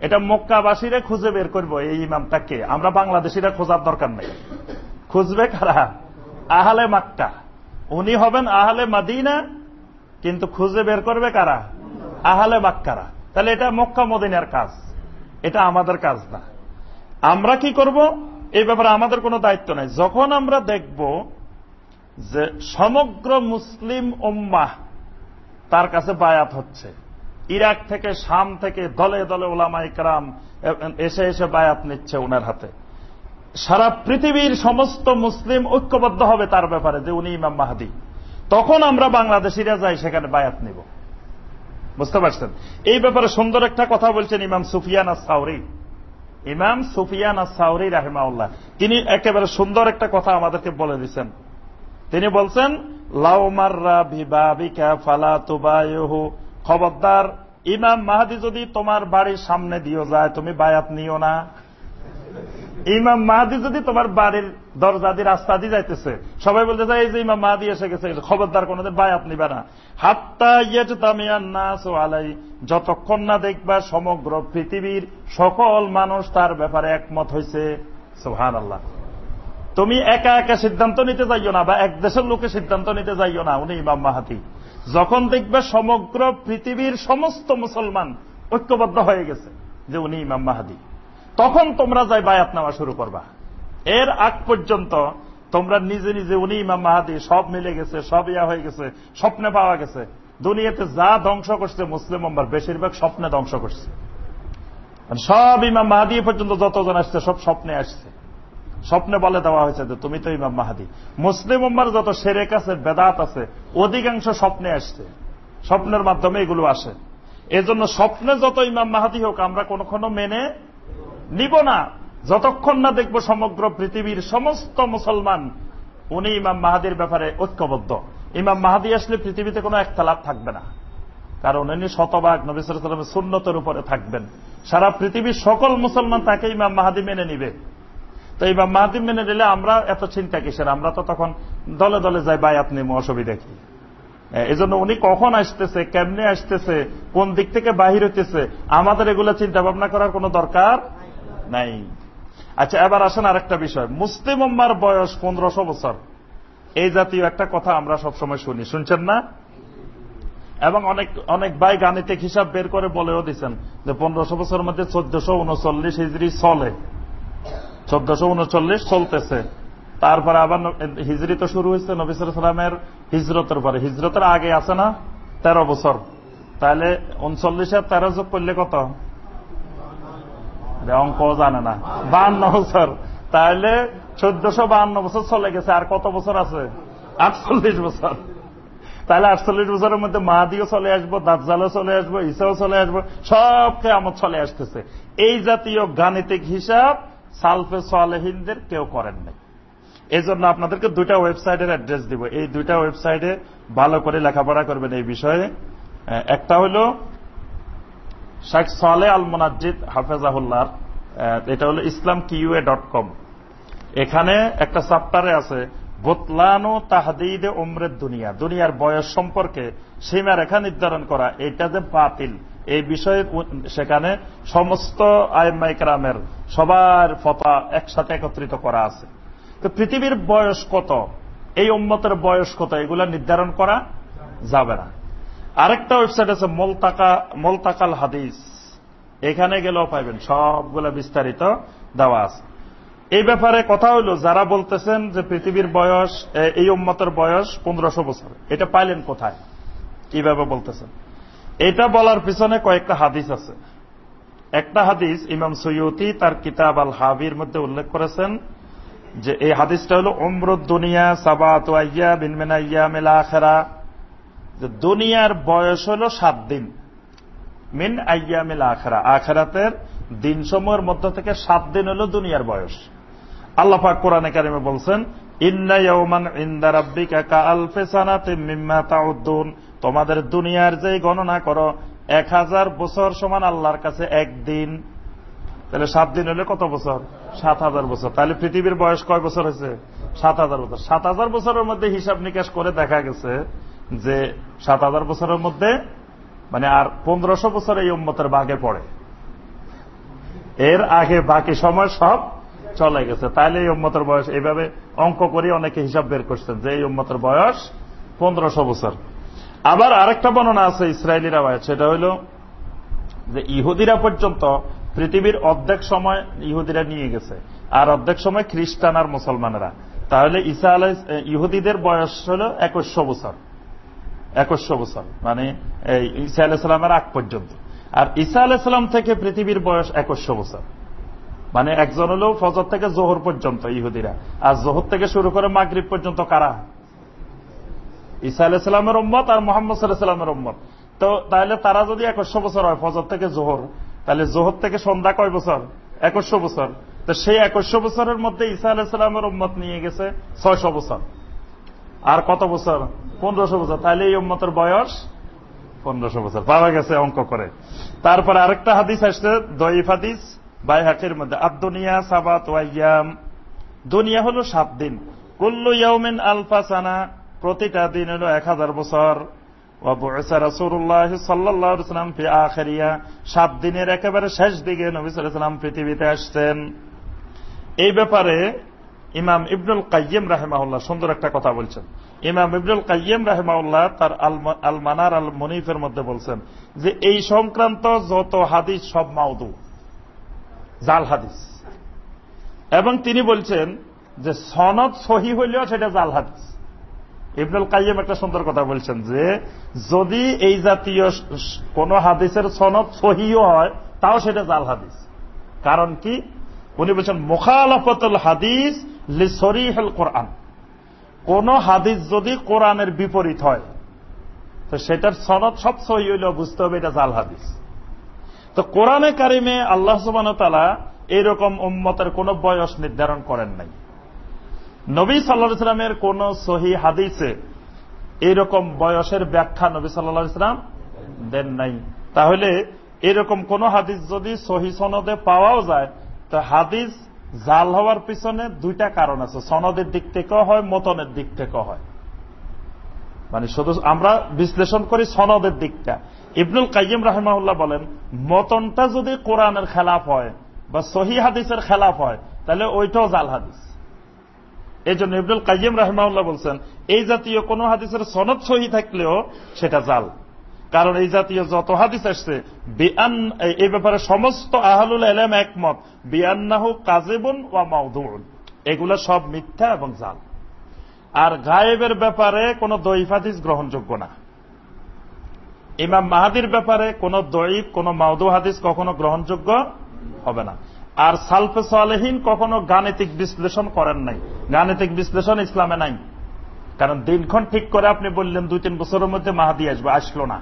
এটা মক্কাবাসীরা খুঁজে বের করব, এই ইমামটা কে? আমরা বাংলাদেশিরা খোঁজার দরকার নেই। খুঁজবে কারা? আহলে মাক্কা। উনি হবেন আহলে মাদিনা, কিন্তু খুঁজে বের করবে কারা? আহলে মাক্কারা। তাহলে এটা মক্কা মদিনার কাজ। এটা আমাদের কাজ না। আমরা কি করব? এই ব্যাপারে আমাদের কোনো দায়িত্ব নাই। যখন আমরা দেখব যে সমগ্র মুসলিম উম্মাহ তার কাছে বায়াত হচ্ছে, ইরাক থেকে শাম থেকে দলে দলে ওলামা ইকরাম এসে এসে বায়াত নিচ্ছে ওনার হাতে। সারা পৃথিবীর সমস্ত মুসলিম ঐক্যবদ্ধ হবে তার ব্যাপারে যে উনি ইমাম মাহাদি। তখন আমরা বাংলাদেশিরা যাই, সেখানে বায়াত নিব। বুঝতে পারছেন? এই ব্যাপারে সুন্দর একটা কথা বলছেন ইমাম সুফিয়ান সাউরি ইমাম সুফিয়ান সাউরি রাহেমাউল্লাহ তিনি একেবারে সুন্দর একটা কথা আমাদেরকে বলে দিচ্ছেন তিনি বলছেন খবরদার ইমাম মাহাদি যদি তোমার বাড়ির সামনে দিও যায়, তুমি বায়াত নিও না। ইমাম মাহাদি যদি তোমার বাড়ির দরজা দিয়ে রাস্তা দিয়ে যাইতেছে, সবাই বলতে চাই এই যে ইমাম মাহাদি এসে গেছে খবরদার কোনোদিন বায়াত নিবে না। হাত্তা নাস আলাই, যতক্ষণ না দেখবা সমগ্র পৃথিবীর সকল মানুষ তার ব্যাপারে একমত হয়েছে সোহান আল্লাহ তুমি একা একা সিদ্ধান্ত নিতে যাইও না বা এক দেশের লোকে সিদ্ধান্ত নিতে যাইও না, উনি ইমাম মাহাতি যখন দেখবে সমগ্র পৃথিবীর সমস্ত মুসলমান ঐক্যবদ্ধ হয়ে গেছে যে উনি ইমাম মাহাদি। তখন তোমরা যাই বায়াত নেওয়া শুরু করবা। এর আগ পর্যন্ত তোমরা নিজে নিজে উনি ইমাম মাহাদি, সব মিলে গেছে, সব ইয়া হয়ে গেছে, স্বপ্নে পাওয়া গেছে। দুনিয়াতে যা ধ্বংস করছে মুসলিম মেম্বার বেশিরভাগ স্বপ্নে ধ্বংস করছে। সব ইমাম মাহাদি পর্যন্ত যতজন আসছে, সব স্বপ্নে আসছে। স্বপ্নে বলে দেওয়া হয়েছে যে, তুমি তো ইমাম মাহাদি। মুসলিম উম্মার যত সেরেক আছে, বেদাত আছে, অধিকাংশ স্বপ্নে আসছে। স্বপ্নের মাধ্যমে এগুলো আসে। এজন্য স্বপ্নে যত ইমাম মাহাদি হোক, আমরা কখনো মেনে নিব না। যতক্ষণ না দেখব সমগ্র পৃথিবীর সমস্ত মুসলমান, উনি ইমাম মাহাদির ব্যাপারে ঐক্যবদ্ধ। ইমাম মাহাদি আসলে পৃথিবীতে কোনো একতলাপ থাকবে না। কারণ উনি শতভাগ নবিসামের সুন্নতের উপরে থাকবেন। সারা পৃথিবীর সকল মুসলমান তাকে ইমাম মাহাদি মেনে নিবে। তো ইমাম মাহাদি মেনে নিলে আমরা এত চিন্তা কিসের? আমরা তো তখন দলে দলে যাই বাই আপনি অসুবিধা কি? এই জন্য উনি কখন আসতেছে, কেমনে আসতেছে, কোন দিক থেকে বাহির হইতেছে, আমাদের এগুলো চিন্তা ভাবনা করার কোন দরকার নাই। আচ্ছা এবার আসেন আরেকটা বিষয়। মুসলিম উম্মার বয়স পনেরোশো বছর। এই জাতীয় একটা কথা আমরা সবসময় শুনি, শুনছেন না? এবং অনেক অনেক ভাই গাণিতিক হিসাব বের করে বলেও দিচ্ছেন যে পনেরোশো বছরের মধ্যে চোদ্দশো উনচল্লিশ হিজড়ি চলে। চোদ্দশো উনচল্লিশ চলতেছে। তারপরে আবার হিজড়ি তো শুরু হয়েছে নবিসর সালামের হিজরতের পরে। হিজরতের আগে আছে না? তেরো বছর। তাহলে উনচল্লিশের তেরো যোগ করলে কত? অঙ্ক জানে না। বান্ন বছর। তাহলে চোদ্দশো বান্ন বছর চলে গেছে। আর কত বছর আছে? আটচল্লিশ বছর। তাহলে আটচল্লিশ বছরের মধ্যে মাহাদিও চলে আসব দাঁতজালও চলে আসব ইসাও চলে আসব, সব কেমন চলে আসতেছে। এই জাতীয় গাণিতিক হিসাব সালফে সালেহিনদের কেউ করেন নাই। এই জন্য আপনাদেরকে দুইটা ওয়েবসাইটের অ্যাড্রেস দিব। এই দুইটা ওয়েবসাইটে ভালো করে লেখাপড়া করবেন এই বিষয়ে। একটা হল শেখ সালে আল মোনাজিদ হাফেজাহুল্লার এটা হলো ইসলাম কিউএ ডট কম। এখানে একটা চাপ্টারে আছে বোতলানো তাহাদিদে ওমরের দুনিয়া দুনিয়ার বয়স সম্পর্কে সীমারেখা নির্ধারণ করা, এটা যে বাতিল। এই বিষয়ে সেখানে সমস্ত আইমাইকরামের সবার ফতা একসাথে একত্রিত করা আছে। তো পৃথিবীর বয়স কত? এই উম্মতের বয়স কত? এগুলা নির্ধারণ করা যাবে না। আরেকটা ওয়েবসাইট আছে মলতাকা, মলতাকাল হাদিস। এখানে গেলেও পাইবেন, সবগুলা বিস্তারিত দেওয়া আছে। এই ব্যাপারে কথা হইল, যারা বলতেছেন যে পৃথিবীর বয়স এই উম্মতের বয়স পনেরোশো বছর। এটা পাইলেন কোথায়? কীভাবে বলতেছেন? এটা বলার পিছনে কয়েকটা হাদিস আছে। একটা হাদিস ইমাম সৈয়তি তার কিতাব আল হাবির মধ্যে উল্লেখ করেছেন যে এই হাদিসটা হল, উমরুদ দুনিয়া সাবাত আইয়া বিনমেনাইয়া মেলা আখেরা। যে দুনিয়ার বয়স হল সাত দিন। মিন আইয়া মেলা আখেরা। আখেরাতের দিন সময়ের মধ্য থেকে সাত দিন হল দুনিয়ার বয়স। আল্লাহ পাক কোরআনে কারিমে বলছেন তোমাদের দুনিয়ার যে গণনা করো, এক হাজার বছর সমান আল্লাহর কাছে একদিন। তাহলে সাত দিন হলে কত বছর? সাত হাজার বছর। তাহলে পৃথিবীর বয়স কয় বছর হয়েছে? সাত হাজার বছর। সাত হাজার বছরের মধ্যে হিসাব নিকাশ করে দেখা গেছে যে সাত হাজার বছরের মধ্যে মানে আর পনেরোশো বছর এই উম্মতের বাঘে পড়ে। এর আগে বাকি সময় সব চলে গেছে। তাহলে এই উম্মতের বয়স এইভাবে অঙ্ক করে অনেকে হিসাব বের করছেন যে এই উম্মতের বয়স পনেরোশো বছর। আবার আরেকটা বর্ণনা আছে ইসরায়েলিরা বয়স সেটা হইল যে ইহুদিরা পর্যন্ত পৃথিবীর অর্ধেক সময় ইহুদিরা নিয়ে গেছে, আর অর্ধেক সময় খ্রিস্টান আর মুসলমানেরা। তাহলে ইসা আলাই ইহুদিদের বয়স হল একুশশো বছর। একুশশো বছর মানে ইসা আলাইসালামের আগ পর্যন্ত। আর ইসা আলাইসালাম থেকে পৃথিবীর বয়স একুশশো বছর। মানে একজন হলো ফজর থেকে জোহর পর্যন্ত ইহুদিরা। আর জোহর থেকে শুরু করে মাগরীব পর্যন্ত কারা? ইসা আলাইসালামের উম্মত আর মোহাম্মদ সাল্লাহামের উম্মত। তো তাহলে তারা যদি একশো বছর হয়, ফজর থেকে জোহর, তাহলে জোহর থেকে সন্ধ্যা কয় বছর? একশো বছর। তো সেই একশো বছরের মধ্যে ইসা আলাইসালামের উম্মত নিয়ে গেছে ছয়শো বছর। আর কত বছর? পনেরোশো বছর। তাহলে এই উম্মতের বয়স পনেরোশো বছর। পাওয়া গেছে অঙ্ক করে। তারপরে আরেকটা হাদিস আসছে দইফ হাদিস বাই হাকের মধ্যে। আদুনিয়া সাবাত ওয়াইয়াম দুনিয়া হলো সাত দিন। কুল্লু ইয়াউমিন আলফা সানা। প্রতিটা দিন হলো এক হাজার বছর। সাত দিনের একেবারে শেষ দিকে নবী সাল্লাম পৃথিবীতে আসছেন। এই ব্যাপারে ইমাম ইবনুল কাইম রাহেমাউল্লাহ সুন্দর একটা কথা বলছেন। ইমাম ইবনুল কাইম রাহেমাউল্লাহ তার আল মানার আল মনিফের মধ্যে বলছেন যে, এই সংক্রান্ত যত হাদিস সব মাউদু জাল হাদিস। এবং তিনি বলছেন যে, সনদ সহি হইলেও সেটা জাল হাদিস। ইবনুল কাইম একটা সুন্দর কথা বলছেন যে, যদি এই জাতীয় কোন হাদিসের সনদ সহিও হয়, তাও সেটা জাল হাদিস। কারণ কি? উনি বলছেন, মোখালফতুল হাদিস লিসরিহল কোরআন। কোন হাদিস যদি কোরআনের বিপরীত হয়, তো সেটার সনদ সব সহি হইলেও বুঝতে হবে এটা জাল হাদিস। তো কোরআনে কারিমে আল্লাহ সুবান তালা এইরকম উম্মতের কোন বয়স নির্ধারণ করেন নাই। নবী সাল্লা ইসলামের কোন সহি হাদিসে এরকম বয়সের ব্যাখ্যা নবী সাল্লা ইসলাম দেন নাই। তাহলে এরকম কোন হাদিস যদি সহি সনদে পাওয়াও যায় তো হাদিস জাল হওয়ার পিছনে দুইটা কারণ আছে। সনদের দিক থেকেও হয়, মতনের দিক থেকেও হয়। মানে শুধু আমরা বিশ্লেষণ করি সনদের দিকটা। ইবনুল কাইম রাহমাউল্লাহ বলেন, মতনটা যদি কোরআনের খেলাফ হয় বা সহি হাদিসের খেলাফ হয়, তাহলে ওইটাও জাল হাদিস। এই জন্য ইবনুল কাইম রাহমাউল্লাহ বলছেন, এই জাতীয় কোন হাদিসের সনদ সহি থাকলেও সেটা জাল। কারণ এই জাতীয় যত হাদিস আসছে এই ব্যাপারে সমস্ত আহলুল এলাম একমত বিয়ান্নাহু কাজেবন ওয়া মাউদুন এগুলো সব মিথ্যা এবং জাল। আর গায়েবের ব্যাপারে কোন দৈফ হাদিস গ্রহণযোগ্য না। ইমাম মাহাদির ব্যাপারে কোন দৈব কোন মাউদু হাদিস কখনো গ্রহণযোগ্য হবে না। আর সালফে সালেহীন কখনো গাণিতিক বিশ্লেষণ করেন নাই। গাণিতিক বিশ্লেষণ ইসলামে নাই। কারণ দিনক্ষণ ঠিক করে আপনি বললেন দুই তিন বছরের মধ্যে মাহাদি আসবে, আসলো না।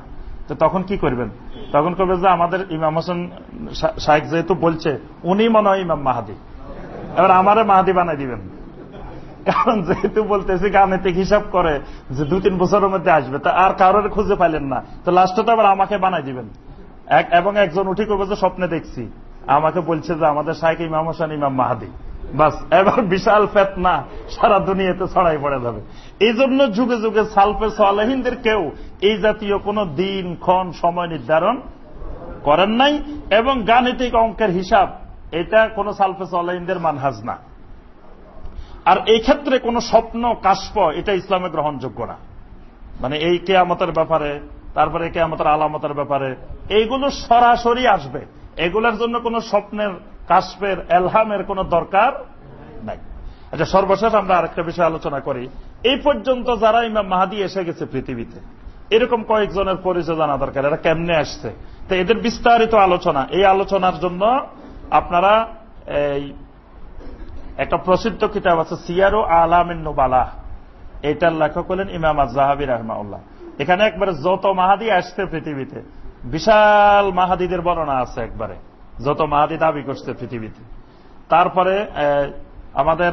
তো তখন কি করবেন? তখন করবে যে আমাদের ইমাম হোসেন শাহেক যেহেতু বলছে, উনি মনে হয় ইমাম মাহাদি। এবার আমারে মাহাদি বানাই দিবেন। কারণ যেহেতু বলতেছি গাণিতিক হিসাব করে যে দুই তিন বছরের মধ্যে আসবে, তা আর কারোর খুঁজে পাইলেন না। তো লাস্টে তো আবার আমাকে বানাই দিবেন। এবং একজন উঠি করবে যে স্বপ্নে দেখছি। আমাকে বলছে যে আমাদের শাহেক ইমাম হোসেন ইমাম মাহাদি। বাস, এবার বিশাল ফেতনা, সারা দুনিয়াতে ছড়াই পড়ে যাবে। এই জন্য যুগে যুগে সালফে সালেহিনদের কেউ এই জাতীয় কোন দিন, ক্ষণ, সময় নির্ধারণ করেন নাই, এবং গাণিতিক অঙ্কের হিসাব, এটা কোন সালফে সালেহিনদের মানহাজ না। আর এই ক্ষেত্রে কোন স্বপ্ন কাশ্প এটা ইসলামে গ্রহণযোগ্য না। মানে এই কেয়ামতের ব্যাপারে, তারপরে কেয়ামতের আলামতের ব্যাপারে, এইগুলো সরাসরি আসবে। এগুলোর জন্য কোন স্বপ্নের কাশ্পের এলহামের কোন দরকার নাই। আচ্ছা সর্বশেষ আমরা আরেকটা বিষয় আলোচনা করি। এই পর্যন্ত যারা ইমাম মাহাদি এসে গেছে পৃথিবীতে, এরকম কয়েকজনের পরিচয় জানা দরকার, এরা কেমনে আসছে? তো এদের বিস্তারিত আলোচনা, এই আলোচনার জন্য আপনারা একটা প্রসিদ্ধ কিতাব আছে, সিয়ারো আলামিন নোবালা। এটার লেখক হলেন ইমাম আজাহাবি রহমাউল্লাহ এখানে একবারে যত মাহাদি আসছে পৃথিবীতে, বিশাল মাহাদিদের বর্ণনা আছে একবারে। যত মাহাদি দাবি করছে পৃথিবীতে। তারপরে আমাদের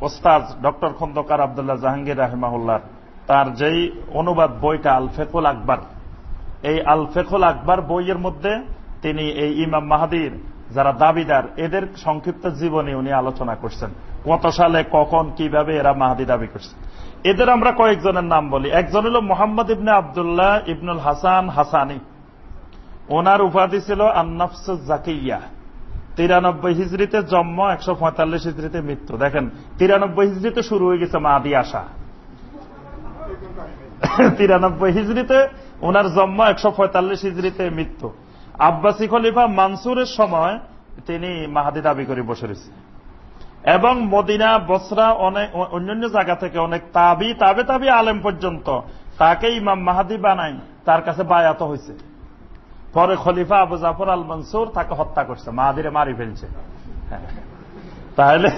ওস্তাজ ডক্টর খন্দকার আবদুল্লাহ জাহাঙ্গীর রাহমাহুল্লাহ, তার যেই অনুবাদ বইটা আলফেকুল আকবর, এই আলফেকুল আকবর বইয়ের মধ্যে তিনি এই ইমাম মাহাদির যারা দাবিদার, এদের সংক্ষিপ্ত জীবনী উনি আলোচনা করছেন। কত সালে, কখন, কীভাবে এরা মাহাদি দাবি করছে। এদের আমরা কয়েকজনের নাম বলি। একজন হল মোহাম্মদ ইবনে আবদুল্লাহ ইবনুল হাসান হাসানি। ওনার উপাধি ছিল আন্নাফস জাকিয়া। তিরানব্বই হিজড়িতে জন্ম, একশো পঁয়তাল্লিশ হিজড়িতে মৃত্যু। দেখেন, তিরানব্বই হিজড়িতে শুরু হয়ে গেছে মাহাদি আসা [COUGHS] তিরানব্বই হিজড়িতে ওনার জন্ম, একশো পঁয়তাল্লিশ হিজড়িতে মৃত্যু। আব্বাসী খলিফা মানসুরের সময় তিনি মাহাদি দাবি করে বসে রয়েছে। এবং মদিনা, বসরা অনেক অন্যান্য জায়গা থেকে অনেক তাবি, তাবে তাবি আলেম পর্যন্ত তাকে ইমাম মাহাদি বানাই তার কাছে বায়াত হয়েছে। পরে খলিফা আবু জাফর আল মনসুর তাকে হত্যা করছে, মাহাদিরে মারি ফেলছে। তাহলে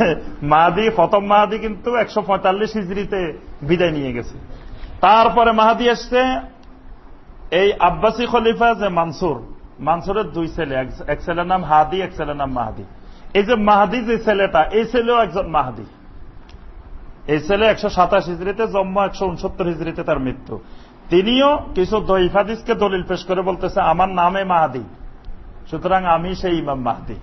মাহাদি, প্রথম মাহাদি কিন্তু একশো পঁয়তাল্লিশ হিজড়িতে বিদায় নিয়ে গেছে। তারপরে মাহাদি আসছে এই আব্বাসী খলিফা যে মানসুর, মানসুরের দুই ছেলে, এক ছেলের নাম হাদি, এক ছেলের নাম মাহাদি। এই যে মাহাদি যে ছেলেটা, এই ছেলেও একজন মাহাদি। এই ছেলে একশো সাতাশ হিজড়িতে জন্ম একশো উনসত্তর হিজড়িতে তার মৃত্যু। তিনিও কিছু দইফাদিসকে দলিল পেশ করে বলতেছে, আমার নামে মাহাদি, সুতরাং আমি সেই ইমাম মাহাদি।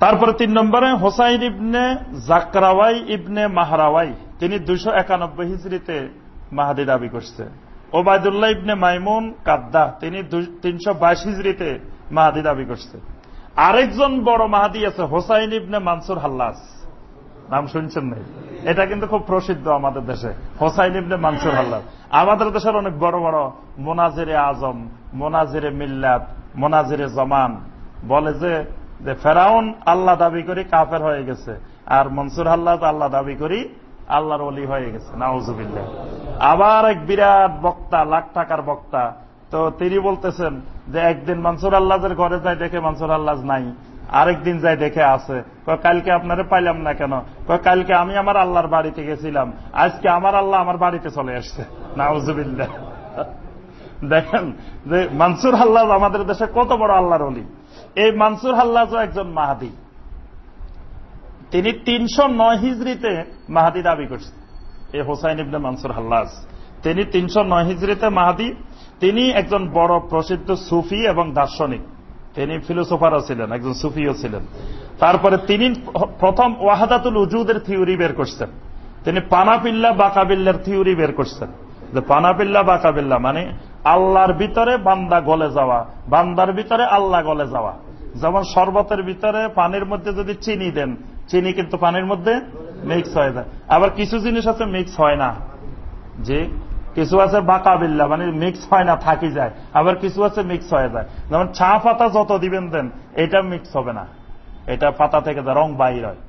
তারপরে তিন নম্বরে, হোসাইন ইবনে জাকরাওয়াই ইবনে মাহরাওয়াই। তিনি দুইশো একানব্বই হিজড়িতে মাহাদি দাবি করছে। ওবায়দুল্লাহ ইবনে মাইমুন কাদ্দা, তিনি তিনশো বাইশ হিজড়িতে মাহাদি দাবি করছে। আরেকজন বড় মাহাদি আছে, হোসাইন ইবনে মানসুর হাল্লাস। নাম শুনছেন নাই? এটা কিন্তু খুব প্রসিদ্ধ আমাদের দেশে। হোসাইন ইবনে মানসুর হাল্লাস আমাদের দেশের অনেক বড় বড় মোনাজিরে আজম, মোনাজিরে মিল্লাত, মোনাজিরে জমান বলে যে ফেরাউন আল্লাহ দাবি করি কাফের হয়ে গেছে, আর মনসুর আল্লাহ আল্লাহ দাবি করি আল্লাহর অলি হয়ে গেছে। নাউজুবিল্লাহ। আবার এক বিরাট বক্তা, লাখ টাকার বক্তা, তো তিনি বলতেছেন যে, একদিন মনসুর আল্লাহের ঘরে যায় দেখে মনসুর আল্লাহ নাই। আরেকদিন যাই দেখে আছে কালকে আপনারে পাইলাম না কেন? কালকে আমি আমার আল্লাহর বাড়িতে গেছিলাম। আজকে আমার আল্লাহ আমার বাড়িতে চলে আসছে। নাউজুবিল্লাহ। [LAUGHS] দেখেন যে মানসুর হাল্লাজ আমাদের দেশে কত বড় আল্লাহর অলি এই মানসুর হাল্লাজও একজন মাহাদি, তিনি তিনশো নয় হিজড়িতে মাহাদি দাবি করছেন এই হোসাইন ইবনে মানসুর হাল্লাজ তিনি তিনশো নয় হিজড়িতে মাহাদি, তিনি একজন বড় প্রসিদ্ধ সুফি এবং দার্শনিক। তিনি ফিলোসোফারও ছিলেন, একজন সুফিও ছিলেন। তারপরে তিনি প্রথম ওয়াহাদাতুল উজুদের থিওরি বের করছেন। তিনি পানাপিল্লা বাকাবিল্লার থিওরি বের করছেন। যে পানাপিল্লা বাকাবিল্লা মানে আল্লাহর ভিতরে বান্দা গলে যাওয়া, বান্দার ভিতরে আল্লাহ গলে যাওয়া। যেমন শরবতের ভিতরে পানির মধ্যে যদি চিনি দেন, চিনি কিন্তু পানির মধ্যে মিক্স হয়ে যায়। আবার কিছু জিনিস আছে মিক্স হয় না। যে কিছু আছে বাকাবিল্লা মানে মিক্স হয় না, থাকি যায়। আবার কিছু আছে মিক্স হয়ে যায়। যেমন চা পাতা যত দিবেন দেন, এটা মিক্স হবে না। এটা পাতা থেকে রং বাইর হয়।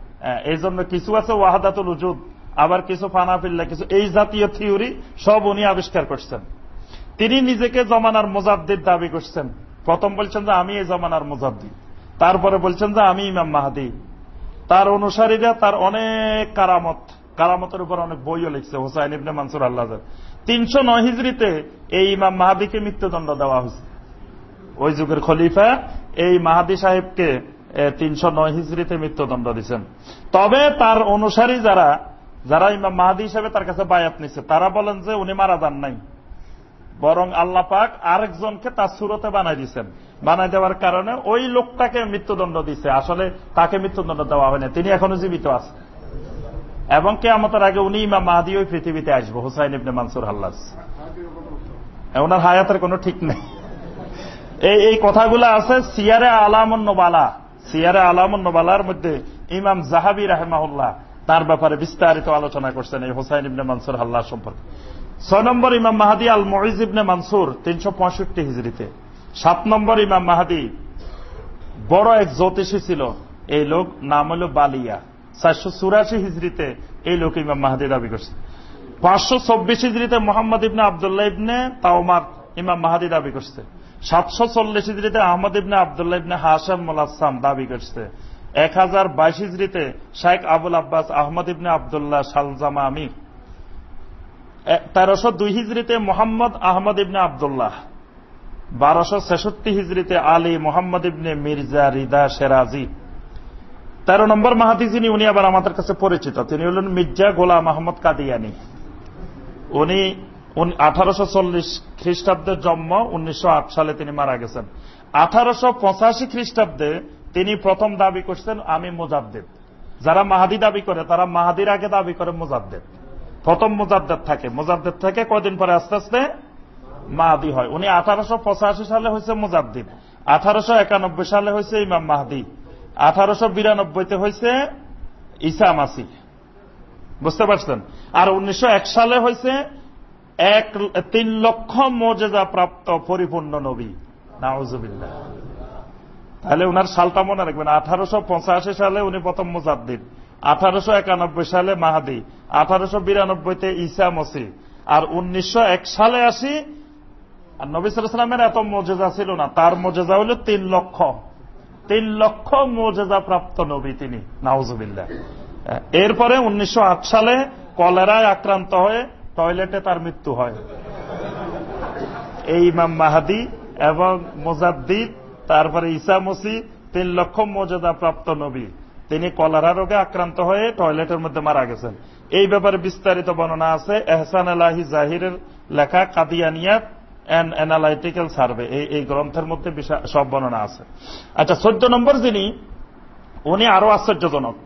এই জন্য কিছু আছে ওয়াহাদাতুল উজুদ, আবার কিছু ফানাফিল্লা কিছু এই জাতীয় থিওরি সব উনি আবিষ্কার করছেন। তিনি নিজেকে জমানার মোজাদ্দিদ দাবি করছেন। প্রথম বলছেন যে, আমি এই জমানার মোজাদ্দি তারপরে বলছেন যে, আমি ইমাম মাহাদি। তার অনুসারীরা তার অনেক কারামত, কারামতের উপর অনেক বইও লিখছে, হোসাইন ইবনে মানসুর আল্লাহ তিনশো নয় হিজড়িতে এই ইমাম মাহাদিকে মৃত্যুদণ্ড দেওয়া হয়েছে। ওই যুগের খলিফা এই মাহাদি সাহেবকে তিনশো নয় হিজড়িতে মৃত্যুদণ্ড দিচ্ছেন তবে তার অনুসারী যারা যারা ইমাম মাহাদি হিসেবে তার কাছে বায়াত নিচ্ছে তারা বলেন যে উনি মারা যান নাই। বরং আল্লাহ পাক আরেকজনকে তার সুরতে বানাই দিচ্ছেন বানাই দেওয়ার কারণে ওই লোকটাকে মৃত্যুদণ্ড দিছে আসলে তাকে মৃত্যুদণ্ড দেওয়া হয়নি, তিনি এখনও জীবিত আছেন। এবং কে আমাদের আগে উনি ইমাম মাহাদি ওই পৃথিবীতে আসব, হুসাইন ইবনে মানসুর হাল্লাস। ওনার হায়াতের কোনো ঠিক নেই। এই এই কথাগুলো আছে সিয়ারে আলামন্নবালা সিয়ারে আলামন্নবালার মধ্যে ইমাম জাহাবি রাহেমাহুল্লাহ তার ব্যাপারে বিস্তারিত আলোচনা করছেন এই হোসাইন ইবনে মানসুর হাল্লাহ সম্পর্কে। ছয় নম্বর ইমাম মাহাদি আল মহিজ ইবনে মানসুর, তিনশো পঁয়ষট্টি হিজড়িতে। সাত নম্বর ইমাম মাহাদি, বড় এক জ্যোতিষী ছিল, এই লোক নাম হল বালিয়া। চারশো চুরাশি হিজড়িতে এই লোক ইমাম মাহাদি দাবি করছে। পাঁচশো চব্বিশ হিজড়িতে মোহাম্মদ ইবনে আবদুল্লাহ ইবনে তাওমার ইমাম মাহাদি দাবি করছে। সাতশো চল্লিশ হিজড়িতে আহমদ ইবনে আবদুল্লাহ ইবনে হাসাম মোলাসাম দাবি করছে। এক হাজার বাইশ হিজড়িতে শাইখ আবুল আব্বাস আহমদ ইবনে আবদুল্লাহ শালজামা আমির। তেরোশো দুই হিজড়িতে মোহাম্মদ আহমদ ইবনে আবদুল্লাহ। বারোশো ছেষট্টি হিজড়িতে আলী মোহাম্মদ ইবনে মির্জা রিদা সেরাজি। তেরো নম্বর মাহাদি যিনি, উনি আবার আমাদের কাছে পরিচিত। তিনি হলেন মির্জা গোলাম আহমদ কাদিয়ানি। উনি আঠারোশো চল্লিশ খ্রিস্টাব্দের জন্ম, উনিশশো আট সালে তিনি মারা গেছেন। আঠারোশো পঁচাশি খ্রিস্টাব্দে তিনি প্রথম দাবি করছেন, আমি মোজাদ্দেদ। যারা মাহাদি দাবি করে, তারা মাহাদির আগে দাবি করে মোজাদ্দেদ। প্রথম মোজাদ্দেদ থাকে। মোজাদ্দেদ থেকে কয়দিন পরে আস্তে আস্তে মাহাদি হয়। উনি আঠারোশো পঁচাশি সালে হয়েছে মোজাদ্দিন আঠারোশো সালে হয়েছে ইমাম মাহাদি। আঠারোশো বিরানব্বইতে হয়েছে ইসা মাসি বুঝতে পারছেন? আর উনিশশো এক সালে হয়েছে এক, তিন লক্ষ মর্যাদা প্রাপ্ত পরিপূর্ণ নবী। নাউজুবিল্লাহ। তাহলে উনার সালটা মনে রাখবেন, আঠারোশো পঁচাশি সালে উনি প্রথম মুজাদ্দিন আঠারোশো সালে মাহাদি, আঠারোশো বিরানব্বইতে ইসা মসি আর উনিশশো এক সালে আসি, আর নবী সালামের এত মর্যাদা ছিল না, তার মর্যাদা হল তিন লক্ষ। তিন লক্ষ মর্যাদা প্রাপ্ত নবী তিনি, নাউজুবিল্লাহ। এরপরে উনিশশো আট সালে কলেরায় আক্রান্ত হয়ে টয়লেটে তার মৃত্যু হয়। এই ইমাম মাহাদি এবং মোজাদ্দিদ, তারপরে ইসা মসি, তিন লক্ষ মর্যাদা প্রাপ্ত নবী। তিনি কলারা রোগে আক্রান্ত হয়ে টয়লেটের মধ্যে মারা গেছেন। এই ব্যাপারে বিস্তারিত বর্ণনা আছে এহসান আলাহি জাহিরের লেখা কাদিয়ানিয়াত অ্যান্ড অ্যানালাইটিক্যাল সার্ভে এই গ্রন্থের মধ্যে সব বর্ণনা আছে। আচ্ছা চোদ্দ নম্বর যিনি, উনি আরও আশ্চর্যজনক।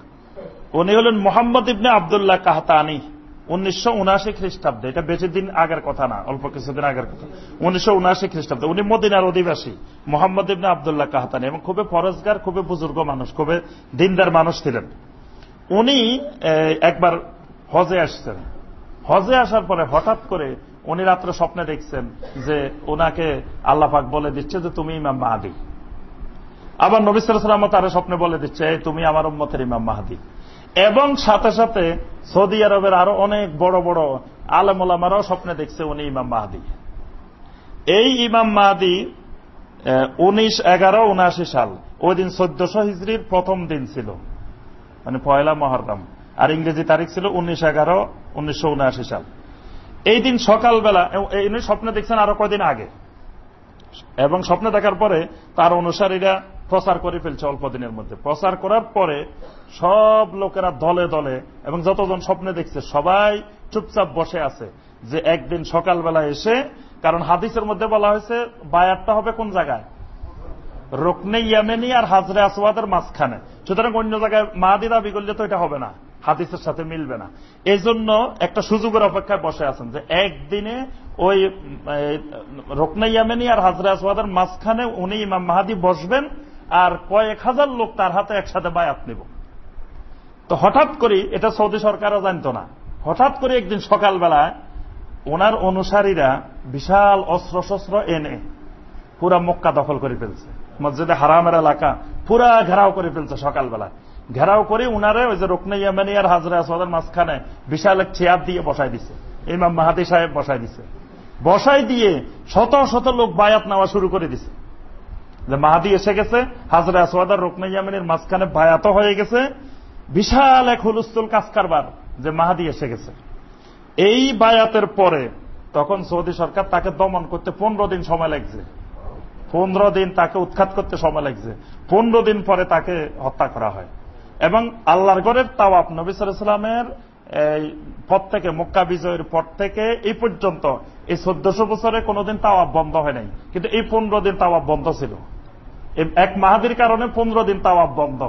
উনি হলেন মোহাম্মদ ইবনে আবদুল্লাহ কাহতানি, উনিশশো উনাশি খ্রিস্টাব্দে। এটা বেশি দিন আগের কথা না, অল্প কিছুদিন আগের কথা। উনিশশো উনআশি খ্রিস্টাব্দে। উনি মদিনার অধিবাসী, মোহাম্মদ ইবনে আবদুল্লাহ কাহাতানি, এবং খুবই ফরজগার, খুবই বুজুর্গ মানুষ, খুবই দিনদার মানুষ ছিলেন। উনি একবার হজে আসছেন। হজে আসার পরে হঠাৎ করে উনি রাত্রে স্বপ্নে দেখছেন যে ওনাকে আল্লাপাক বলে দিচ্ছে যে তুমি ইমাম মাহাদি। আবার নবিসাম তার স্বপ্নে বলে দিচ্ছে তুমি আমার উম্মতের ইমাম মাহাদি। এবং সাথে সাথে সৌদি আরবের আরও অনেক বড় বড় আলমারাও স্বপ্নে দেখছে উনি ইমাম মাহাদি। এই ইমাম মাহাদি উনিশ এগারো উনআশি সাল, ওই দিন চোদ্দশো হিজড়ির প্রথম দিন ছিল। মানে পয়লা মহরম। আর ইংরেজি তারিখ ছিল উনিশ এগারো উনিশশো সাল। এই দিন সকালবেলা, এই স্বপ্নে দেখছেন আরও কয়দিন আগে। এবং স্বপ্নে দেখার পরে তার অনুসারীরা প্রচার করে ফেলছে অল্প দিনের মধ্যে। প্রচার করার পরে সব লোকেরা দলে দলে এবং যতজন স্বপ্নে দেখছে, সবাই চুপচাপ বসে আছে যে একদিন সকালবেলা এসে, কারণ হাদিসের মধ্যে বলা হয়েছে, বায়াতটা হবে কোন জায়গায়? রোকনে ইয়ামেনি আর হাজরে আসওয়াদের মাঝখানে। সুতরাং অন্য জায়গায় মাহাদি দাবি করলে তো এটা হবে না। হাদিসের সাথে মিলবে না। এই জন্য একটা সুযোগের অপেক্ষায় বসে আছেন যে একদিনে ওই রোকনে ইয়ামেনি আর হাজরে আসওয়াদের মাঝখানে উনি ইমাম মাহাদি বসবেন আর কয়েক হাজার লোক তার হাতে একসাথে বায়াত নিব। তো হঠাৎ করে, এটা সৌদি সরকারও জানত না, হঠাৎ করে একদিন সকালবেলায় ওনার অনুসারীরা বিশাল অস্ত্র শস্ত্র এনে পুরা মক্কা দখল করে ফেলছে। মসজিদে হারামের এলাকা পুরা ঘেরাও করে ফেলছে সকালবেলা ঘেরাও করে উনারে ওই যে রুকনে ইয়ামানি হাজরা আসাদের মাঝখানে বিশাল এক চেয়ার দিয়ে বসাই দিছে। ইমাম মাহাদি সাহেব বসাই দিছে। বসাই দিয়ে শত শত লোক বায়াত নেওয়া শুরু করে দিছে। যে মাহাদি এসে গেছে, হাজরা আসওয়াদার রুকনে মাঝখানে বায়াত হয়ে গেছে। বিশাল এক হুলস্থুল কাজ কারবার যে মাহাদি এসে গেছে। এই বায়াতের পরে তখন সৌদি সরকার তাকে দমন করতে পনেরো দিন সময় লাগছে। পনেরো দিন তাকে উৎখাত করতে সময় লাগছে। পনেরো দিন পরে তাকে হত্যা করা হয়। এবং আল্লাহর গড়ের তাওয়াব নবী সালামের পর থেকে মক্কা বিজয়ের পর থেকে এই পর্যন্ত এই চোদ্দশো বছরে কোনোদিন তাওয়াব বন্ধ হয় নাই। কিন্তু এই পনেরো দিন তাওয়াব বন্ধ ছিল। এক মাহাদির কারণে পনেরো দিন তাওয়াব বন্ধ।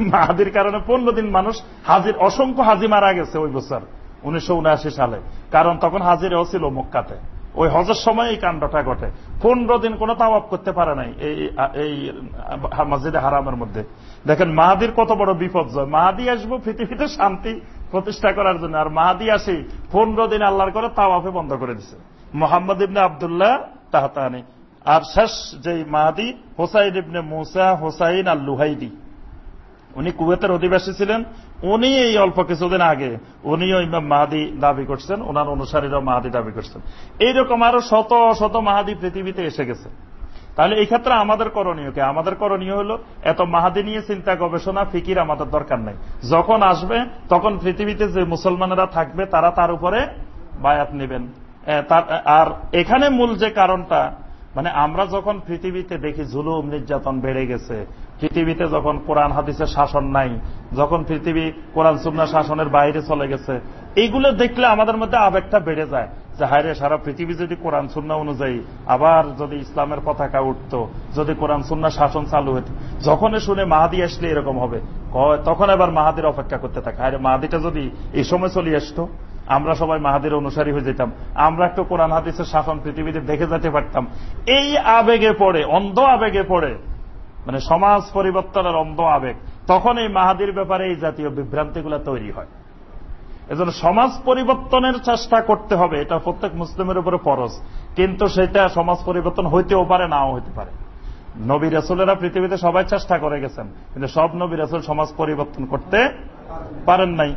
মাহাদির কারণে পনেরো দিন মানুষ হাজির, অসংখ্য হাজি মারা গেছে ওই বছর, উনিশশো উনআশি সালে। কারণ তখন হাজিরেও ছিল মক্কাতে। ওই হজের সময় এই কাণ্ডটা ঘটে। পনেরো দিন কোনো তাওয়াব করতে পারে নাই এই মসজিদে হারামের মধ্যে। দেখেন মাহাদির কত বড় বিপর্যয় মাহাদি আসব, পৃথিবীতে শান্তি প্রতিষ্ঠা করার জন্য। আর মাহাদি আসি, পনেরো দিন আল্লাহর করে তাওয়াফে বন্ধ করে দিছে। মোহাম্মদ ইবনে আবদুল্লাহ তাহাতানি। আর শেষ যে মাহাদি, হোসাইন ইবনে মুসা, হোসাইন আর লুহাইদি। উনি কুয়েতের অধিবাসী ছিলেন। উনি এই অল্প কিছুদিন আগে, উনিও ইমাম মাহাদি দাবি করছেন, ওনার অনুসারীরাও মাহাদি দাবি করছেন। এইরকম আরও শত শত মাহাদি পৃথিবীতে এসে গেছে। তাহলে এই ক্ষেত্রে আমাদের করণীয় কে? আমাদের করণীয় হলো, এত মাহাদি নিয়ে চিন্তা, গবেষণা, ফিকির আমাদের দরকার নাই। যখন আসবে, তখন পৃথিবীতে যে মুসলমানেরা থাকবে, তারা তার উপরে বায়াত নেবেন। আর এখানে মূল যে কারণটা মানে আমরা যখন পৃথিবীতে দেখি, জুলুম, নির্যাতন বেড়ে গেছে পৃথিবীতে যখন কোরআন হাদিসের শাসন নাই, যখন পৃথিবী কোরআন সুন্না শাসনের বাইরে চলে গেছে, এইগুলো দেখলে আমাদের মধ্যে আবেগটা বেড়ে যায় যে হায়রে সারা পৃথিবী যদি কোরআন সুন্না অনুযায়ী আবার যদি ইসলামের পতাকা উঠত, যদি কোরআন সুন্না শাসন চালু হতো যখন শুনে মাহাদি আসলে এরকম হবে তখন এবার মাহাদির অপেক্ষা করতে থাকে হায়রে মাহাদিটা যদি এই সময় চলে আসতো, আমরা সবাই মাহাদির অনুসারী হয়ে যেতাম, আমরা একটু কোরআন হাদিসের শাসন পৃথিবীতে দেখে যেতে পারতাম, এই আবেগে পড়ে, অন্ধ আবেগে পড়ে মানে সমাজ পরিবর্তনের অন্ধ আবেগ তখন এই মাহাদির ব্যাপারে এই জাতীয় বিভ্রান্তিগুলো তৈরি হয়। এজন্য সমাজ পরিবর্তনের চেষ্টা করতে হবে, এটা প্রত্যেক মুসলিমের উপরে ফরজ, কিন্তু সেটা সমাজ পরিবর্তন হইতেও পারে, নাও হইতে পারে। নবী রাসুলেরা পৃথিবীতে সবাই চেষ্টা করে গেছেন, কিন্তু সব নবী রাসুল সমাজ পরিবর্তন করতে পারেন নাই।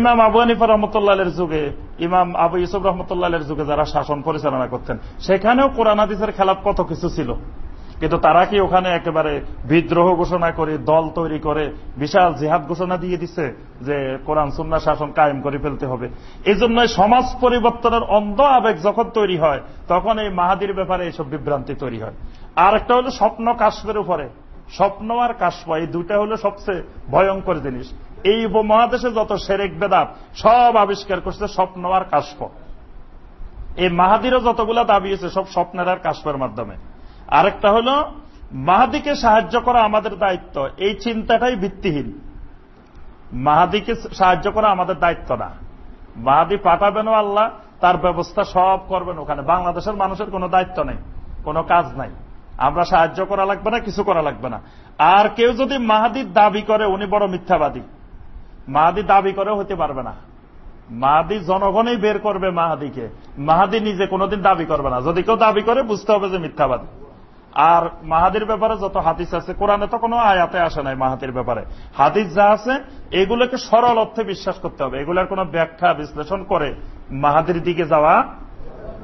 ইমাম আবু হানিফা রহমতুল্লাহের যুগে, ইমাম আবু ইউসুফ রহমতুল্লাহের যুগে যারা শাসন পরিচালনা করতেন, সেখানেও কোরআন হাদিসের খেলাপ কত কিছু ছিল। কিন্তু তারা কি ওখানে একেবারে বিদ্রোহ ঘোষণা করে, দল তৈরি করে, বিশাল জেহাদ ঘোষণা দিয়ে দিচ্ছে যে কোরআন সুন্না শাসন কায়েম করে ফেলতে হবে? এই জন্য সমাজ পরিবর্তনের অন্ধ আবেগ যখন তৈরি হয়, তখন এই মাহাদির ব্যাপারে এইসব বিভ্রান্তি তৈরি হয়। আর একটা হলো স্বপ্ন কাশ্মের উপরে। স্বপ্ন আর কাশ্ম, এই দুইটা হলো সবচেয়ে ভয়ঙ্কর জিনিস। এই উপমহাদেশে যত সেরেক বেদাত, সব আবিষ্কার করছে স্বপ্ন আর কাশ্প এই মাহাদিরও যতগুলা দাবি হয়েছে সব স্বপ্নের আর কাশ্মের মাধ্যমে। আরেকটা হল, মাহাদিকে সাহায্য করা আমাদের দায়িত্ব। এই চিন্তাটাই ভিত্তিহীন। মাহাদিকে সাহায্য করা আমাদের দায়িত্ব না। মাহাদি পাঠাবেনও আল্লাহ, তার ব্যবস্থা সব করবেন ওখানে। বাংলাদেশের মানুষের কোনো দায়িত্ব নেই, কোনো কাজ নাই। আমরা সাহায্য করা লাগবে না, কিছু করা লাগবে না। আর কেউ যদি মাহাদির দাবি করে, উনি বড় মিথ্যাবাদী। মাহাদি দাবি করে হতে পারবে না। মাহাদি জনগণই বের করবে মাহাদিকে। মাহাদি নিজে কোনোদিন দাবি করবে না। যদি কেউ দাবি করে, বুঝতে হবে যে মিথ্যাবাদী। আর মাহাদির ব্যাপারে যত হাদিস আছে, কোরআনে তো কোনো আয়াতে আসে নাই মাহাতির ব্যাপারে। হাদিস যা আছে, এগুলোকে সরল অর্থে বিশ্বাস করতে হবে। এগুলোর কোনো ব্যাখ্যা বিশ্লেষণ করে মাহাদির দিকে যাওয়া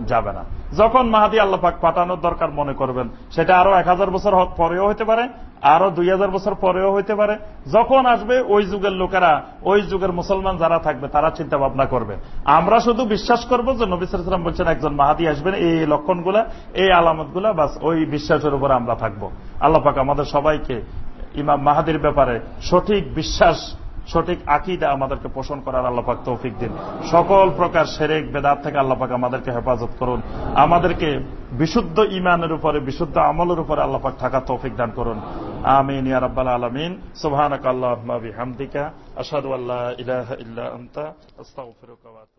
যাবে না। যখন মাহাদি আল্লাহ পাক পাঠানোর দরকার মনে করবেন, সেটা আরও এক হাজার বছর পরেও হতে পারে, আরও দুই হাজার বছর পরেও হইতে পারে। যখন আসবে ওই যুগের লোকেরা, ওই যুগের মুসলমান যারা থাকবে, তারা চিন্তা ভাবনা করবে। আমরা শুধু বিশ্বাস করব যে নবিসাম বলছেন, একজন মাহাদি আসবেন, এই লক্ষণগুলা, এই আলামতগুলা, বাস ওই বিশ্বাসের উপর আমরা থাকব। আল্লাহ পাক আমাদের সবাইকে ইমাম মাহাদির ব্যাপারে সঠিক বিশ্বাস সঠিক আকিদা আমাদেরকে পোষণ করার আল্লাপাক তৌফিক দিন। সকল প্রকার সেরেক, বেদাত থেকে আল্লাপাক আমাদেরকে হেফাজত করুন। আমাদেরকে বিশুদ্ধ ইমানের উপরে, বিশুদ্ধ আমলের উপরে আল্লাপাক থাকা তৌফিক দান করুন। আমিন, ইয়া আলামিন। আনতা। আস্তাগফিরুকা ওয়া